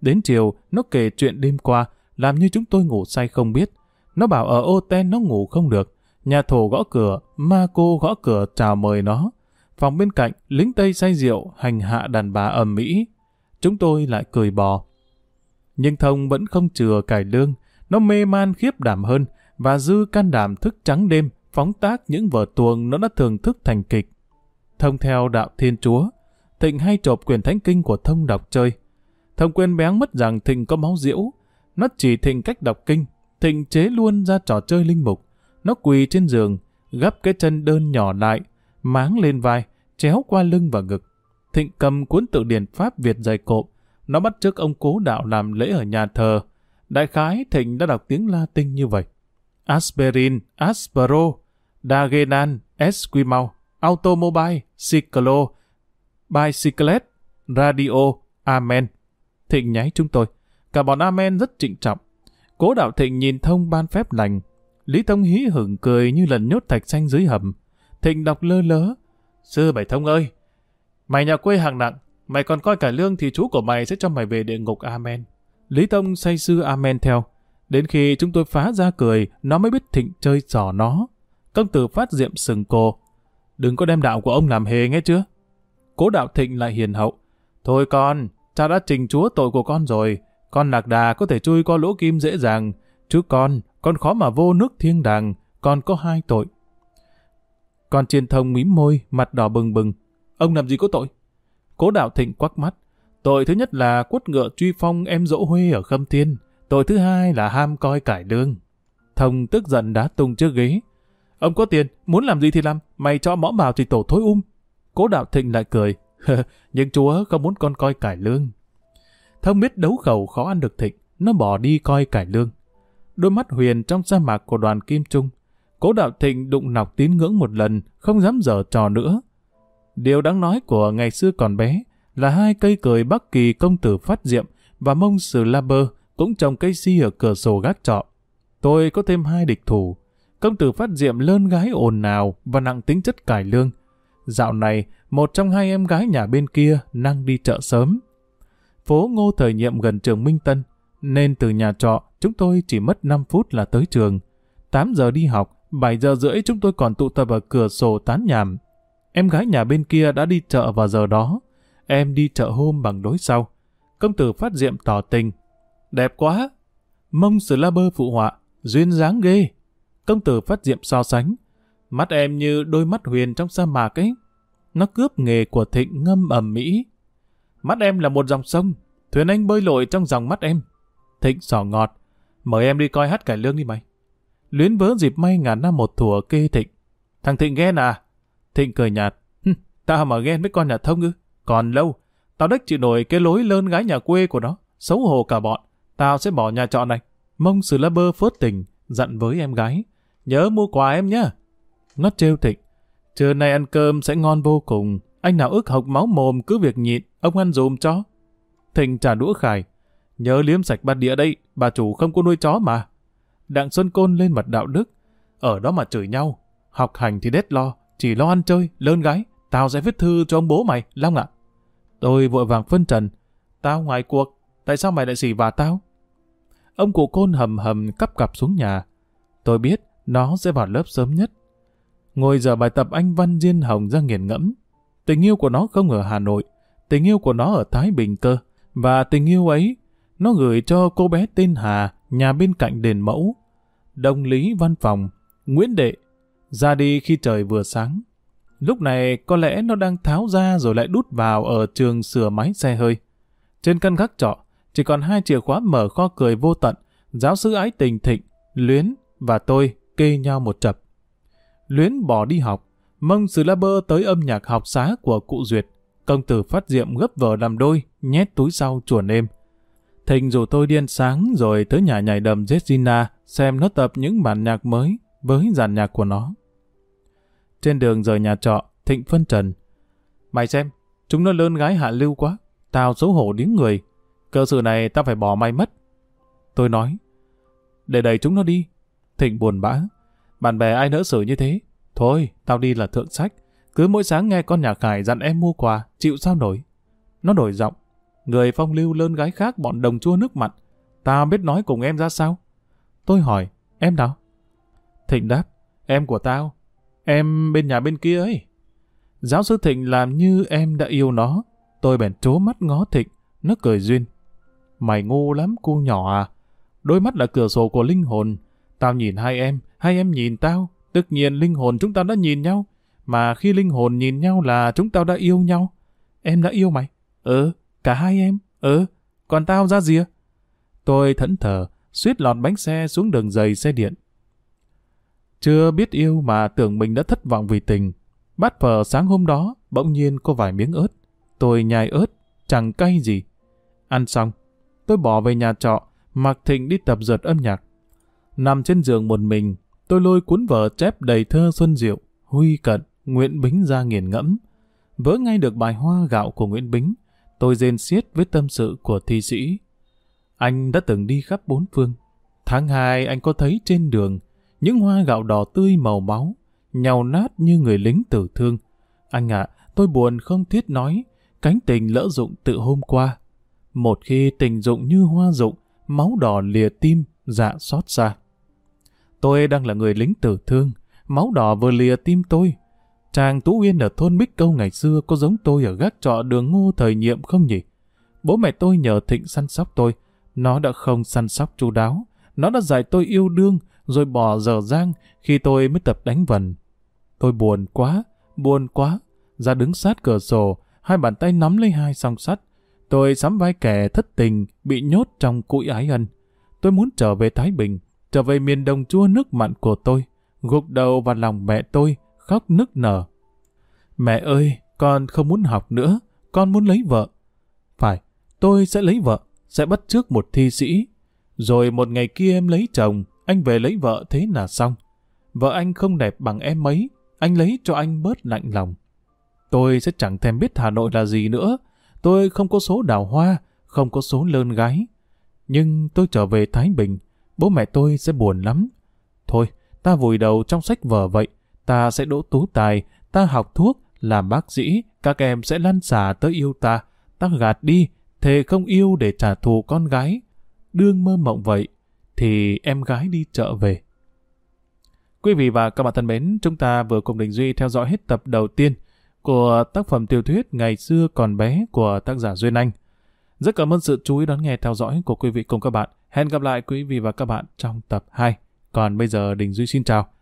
Đến chiều, nó kể chuyện đêm qua, làm như chúng tôi ngủ say không biết. Nó bảo ở ô ten nó ngủ không được. Nhà thổ gõ cửa, ma cô gõ cửa chào mời nó. Phòng bên cạnh, lính Tây say rượu, hành hạ đàn bà ầm mỹ. Chúng tôi lại cười bò. Nhưng Thông vẫn không chừa cải lương. Nó mê man khiếp đảm hơn và dư can đảm thức trắng đêm, phóng tác những vở tuồng nó đã thường thức thành kịch. Thông theo đạo Thiên Chúa, Thịnh hay chộp quyền thánh kinh của Thông đọc chơi. Thông quên béng mất rằng Thịnh có máu diễu. Nó chỉ Thịnh cách đọc kinh. Thịnh chế luôn ra trò chơi linh mục. Nó quỳ trên giường, gấp cái chân đơn nhỏ lại, máng lên vai, chéo qua lưng và ngực. Thịnh cầm cuốn tự điển Pháp Việt dày cộm. Nó bắt trước ông cố đạo làm lễ ở nhà thờ. Đại khái Thịnh đã đọc tiếng Latin như vậy. Aspirin, Aspero, Dagenan, Esquimau, Automobile, Ciclo, Bicyclette, Radio, Amen. Thịnh nháy chúng tôi. Cả bọn Amen rất trịnh trọng. Cố đạo Thịnh nhìn thông ban phép lành. Lý Thông hí hửng cười như lần nhốt thạch xanh dưới hầm. Thịnh đọc lơ lớ. Sư Bảy Thông ơi, mày nhà quê hàng nặng, mày còn coi cả lương thì chú của mày sẽ cho mày về địa ngục Amen. Lý Tông say sư Amen theo. Đến khi chúng tôi phá ra cười, nó mới biết Thịnh chơi trò nó. Công tử phát diệm sừng cô. Đừng có đem đạo của ông làm hề nghe chưa? Cố đạo Thịnh lại hiền hậu. Thôi con, cha đã trình chúa tội của con rồi. Con lạc đà có thể chui qua lỗ kim dễ dàng. Chứ con, con khó mà vô nước thiên đàng. Con có hai tội. Con chiên thông mím môi, mặt đỏ bừng bừng. Ông làm gì có tội? Cố đạo thịnh quắc mắt. Tội thứ nhất là quất ngựa truy phong em dỗ huê ở Khâm Thiên. Tội thứ hai là ham coi cải lương. Thông tức giận đá tung trước ghế. Ông có tiền, muốn làm gì thì làm, mày cho mõm vào thì tổ thối um. Cố đạo thịnh lại cười. Nhưng chúa không muốn con coi cải lương. Thông biết đấu khẩu khó ăn được thịnh, nó bỏ đi coi cải lương. Đôi mắt huyền trong sa mạc của đoàn Kim Trung. Cố đạo thịnh đụng nọc tín ngưỡng một lần, không dám dở trò nữa. Điều đáng nói của ngày xưa còn bé là hai cây cười Bắc Kỳ công tử phát diệm và mông sử la bơ cũng trồng cây si ở cửa sổ gác trọ. Tôi có thêm hai địch thủ. Công tử phát diệm lơn gái ồn nào và nặng tính chất cải lương. Dạo này, một trong hai em gái nhà bên kia năng đi chợ sớm. Phố ngô thời nhiệm gần trường Minh Tân, nên từ nhà trọ chúng tôi chỉ mất 5 phút là tới trường. 8 giờ đi học, 7 giờ rưỡi chúng tôi còn tụ tập ở cửa sổ tán nhảm. Em gái nhà bên kia đã đi chợ vào giờ đó. Em đi chợ hôm bằng đối sau. Công tử phát diệm tỏ tình. Đẹp quá! Mông sử la bơ phụ họa, duyên dáng ghê. Công tử phát diệm so sánh. Mắt em như đôi mắt huyền trong sa mạc ấy. Nó cướp nghề của thịnh ngâm ẩm mỹ. Mắt em là một dòng sông, thuyền anh bơi lội trong dòng mắt em. Thịnh sỏ ngọt, mời em đi coi hát cải lương đi mày. Luyến vớ dịp may ngàn năm một thủa kê Thịnh. Thằng Thịnh ghen à? Thịnh cười nhạt. Tao mà ghen với con nhà thông ư? Còn lâu. Tao đếch chịu nổi cái lối lơn gái nhà quê của nó. Xấu hổ cả bọn. Tao sẽ bỏ nhà trọ này. Mông sự la bơ phớt tình, dặn với em gái. Nhớ mua quà em nhá. Ngất trêu Thịnh. Trưa nay ăn cơm sẽ ngon vô cùng. Anh nào ức học máu mồm cứ việc nhịn, ông ăn dùm cho. Thịnh trả đũa khải. Nhớ liếm sạch bát đĩa đây, bà chủ không có nuôi chó mà. Đặng Xuân Côn lên mặt đạo đức. Ở đó mà chửi nhau. Học hành thì đết lo, chỉ lo ăn chơi, lơn gái. Tao sẽ viết thư cho ông bố mày, Long ạ. Tôi vội vàng phân trần. Tao ngoài cuộc, tại sao mày lại xỉ vả tao? Ông cụ Côn hầm hầm cắp cặp xuống nhà. Tôi biết nó sẽ vào lớp sớm nhất. Ngồi giờ bài tập anh Văn Diên Hồng ra nghiền ngẫm. Tình yêu của nó không ở Hà Nội, tình yêu của nó ở Thái Bình cơ. Và tình yêu ấy, nó gửi cho cô bé tên Hà, nhà bên cạnh đền mẫu. Đồng lý văn phòng, Nguyễn Đệ, ra đi khi trời vừa sáng. Lúc này có lẽ nó đang tháo ra rồi lại đút vào ở trường sửa máy xe hơi. Trên căn gác trọ, chỉ còn hai chìa khóa mở kho cười vô tận, giáo sư ái tình thịnh, Luyến và tôi kê nhau một chập. Luyến bỏ đi học, mong sự la bơ tới âm nhạc học xá của cụ Duyệt. Công tử phát diệm gấp vở làm đôi, nhét túi sau chuồn êm. Thịnh rủ tôi điên sáng rồi tới nhà nhảy đầm Jessina xem nó tập những bản nhạc mới với dàn nhạc của nó. Trên đường rời nhà trọ, Thịnh phân trần. Mày xem, chúng nó lơn gái hạ lưu quá. Tao xấu hổ điếng người. Cơ sự này tao phải bỏ mày mất. Tôi nói, để đẩy chúng nó đi. Thịnh buồn bã. Bạn bè ai nỡ xử như thế? Thôi, tao đi là thượng sách. Cứ mỗi sáng nghe con nhà Khải dặn em mua quà, chịu sao nổi. Nó đổi giọng. Người phong lưu lơn gái khác bọn đồng chua nước mặt Tao biết nói cùng em ra sao? Tôi hỏi, em nào? Thịnh đáp, em của tao. Em bên nhà bên kia ấy. Giáo sư Thịnh làm như em đã yêu nó. Tôi bèn trố mắt ngó Thịnh, nó cười duyên. Mày ngu lắm cô nhỏ à. Đôi mắt là cửa sổ của linh hồn. Tao nhìn hai em, hai em nhìn tao. Tất nhiên linh hồn chúng ta đã nhìn nhau. Mà khi linh hồn nhìn nhau là chúng ta đã yêu nhau. Em đã yêu mày? Ừ, cả hai em. Ừ, còn tao ra gì? Tôi thẫn thờ, suýt lọt bánh xe xuống đường dày xe điện. Chưa biết yêu mà tưởng mình đã thất vọng vì tình. Bát phở sáng hôm đó, bỗng nhiên có vài miếng ớt. Tôi nhai ớt, chẳng cay gì. Ăn xong, tôi bỏ về nhà trọ, mặc thịnh đi tập dượt âm nhạc. Nằm trên giường một mình, tôi lôi cuốn vở chép đầy thơ Xuân Diệu, Huy Cận, Nguyễn Bính ra nghiền ngẫm. Vỡ ngay được bài hoa gạo của Nguyễn Bính, tôi rên xiết với tâm sự của thi sĩ. Anh đã từng đi khắp bốn phương. Tháng hai anh có thấy trên đường những hoa gạo đỏ tươi màu máu, nhàu nát như người lính tử thương. Anh ạ, tôi buồn không thiết nói, cánh tình lỡ dụng tự hôm qua. Một khi tình dụng như hoa dụng, máu đỏ lìa tim, dạ xót xa. Tôi đang là người lính tử thương, máu đỏ vừa lìa tim tôi. Chàng Tú Uyên ở thôn Bích Câu ngày xưa có giống tôi ở gác trọ đường ngô thời nhiệm không nhỉ? Bố mẹ tôi nhờ Thịnh săn sóc tôi, nó đã không săn sóc chu đáo. Nó đã dạy tôi yêu đương, rồi bỏ dở dang khi tôi mới tập đánh vần. Tôi buồn quá, buồn quá. Ra đứng sát cửa sổ, hai bàn tay nắm lấy hai song sắt. Tôi sắm vai kẻ thất tình, bị nhốt trong cụi ái ân. Tôi muốn trở về Thái Bình, trở về miền đồng chua nước mặn của tôi, gục đầu vào lòng mẹ tôi, khóc nức nở. Mẹ ơi, con không muốn học nữa, con muốn lấy vợ. Phải, tôi sẽ lấy vợ, sẽ bắt trước một thi sĩ. Rồi một ngày kia em lấy chồng, anh về lấy vợ thế là xong. Vợ anh không đẹp bằng em mấy, anh lấy cho anh bớt lạnh lòng. Tôi sẽ chẳng thèm biết Hà Nội là gì nữa. Tôi không có số đào hoa, không có số lơn gái. Nhưng tôi trở về Thái Bình, bố mẹ tôi sẽ buồn lắm. Thôi, ta vùi đầu trong sách vở vậy. Ta sẽ đỗ tú tài, ta học thuốc, làm bác sĩ, các em sẽ lăn xả tới yêu ta. Ta gạt đi, thề không yêu để trả thù con gái. Đương mơ mộng vậy, thì em gái đi chợ về. Quý vị và các bạn thân mến, chúng ta vừa cùng Đình Duy theo dõi hết tập đầu tiên của tác phẩm tiểu thuyết Ngày xưa còn bé của tác giả Duyên Anh. Rất cảm ơn sự chú ý đón nghe theo dõi của quý vị cùng các bạn. Hẹn gặp lại quý vị và các bạn trong tập 2. Còn bây giờ Đình Duy xin chào.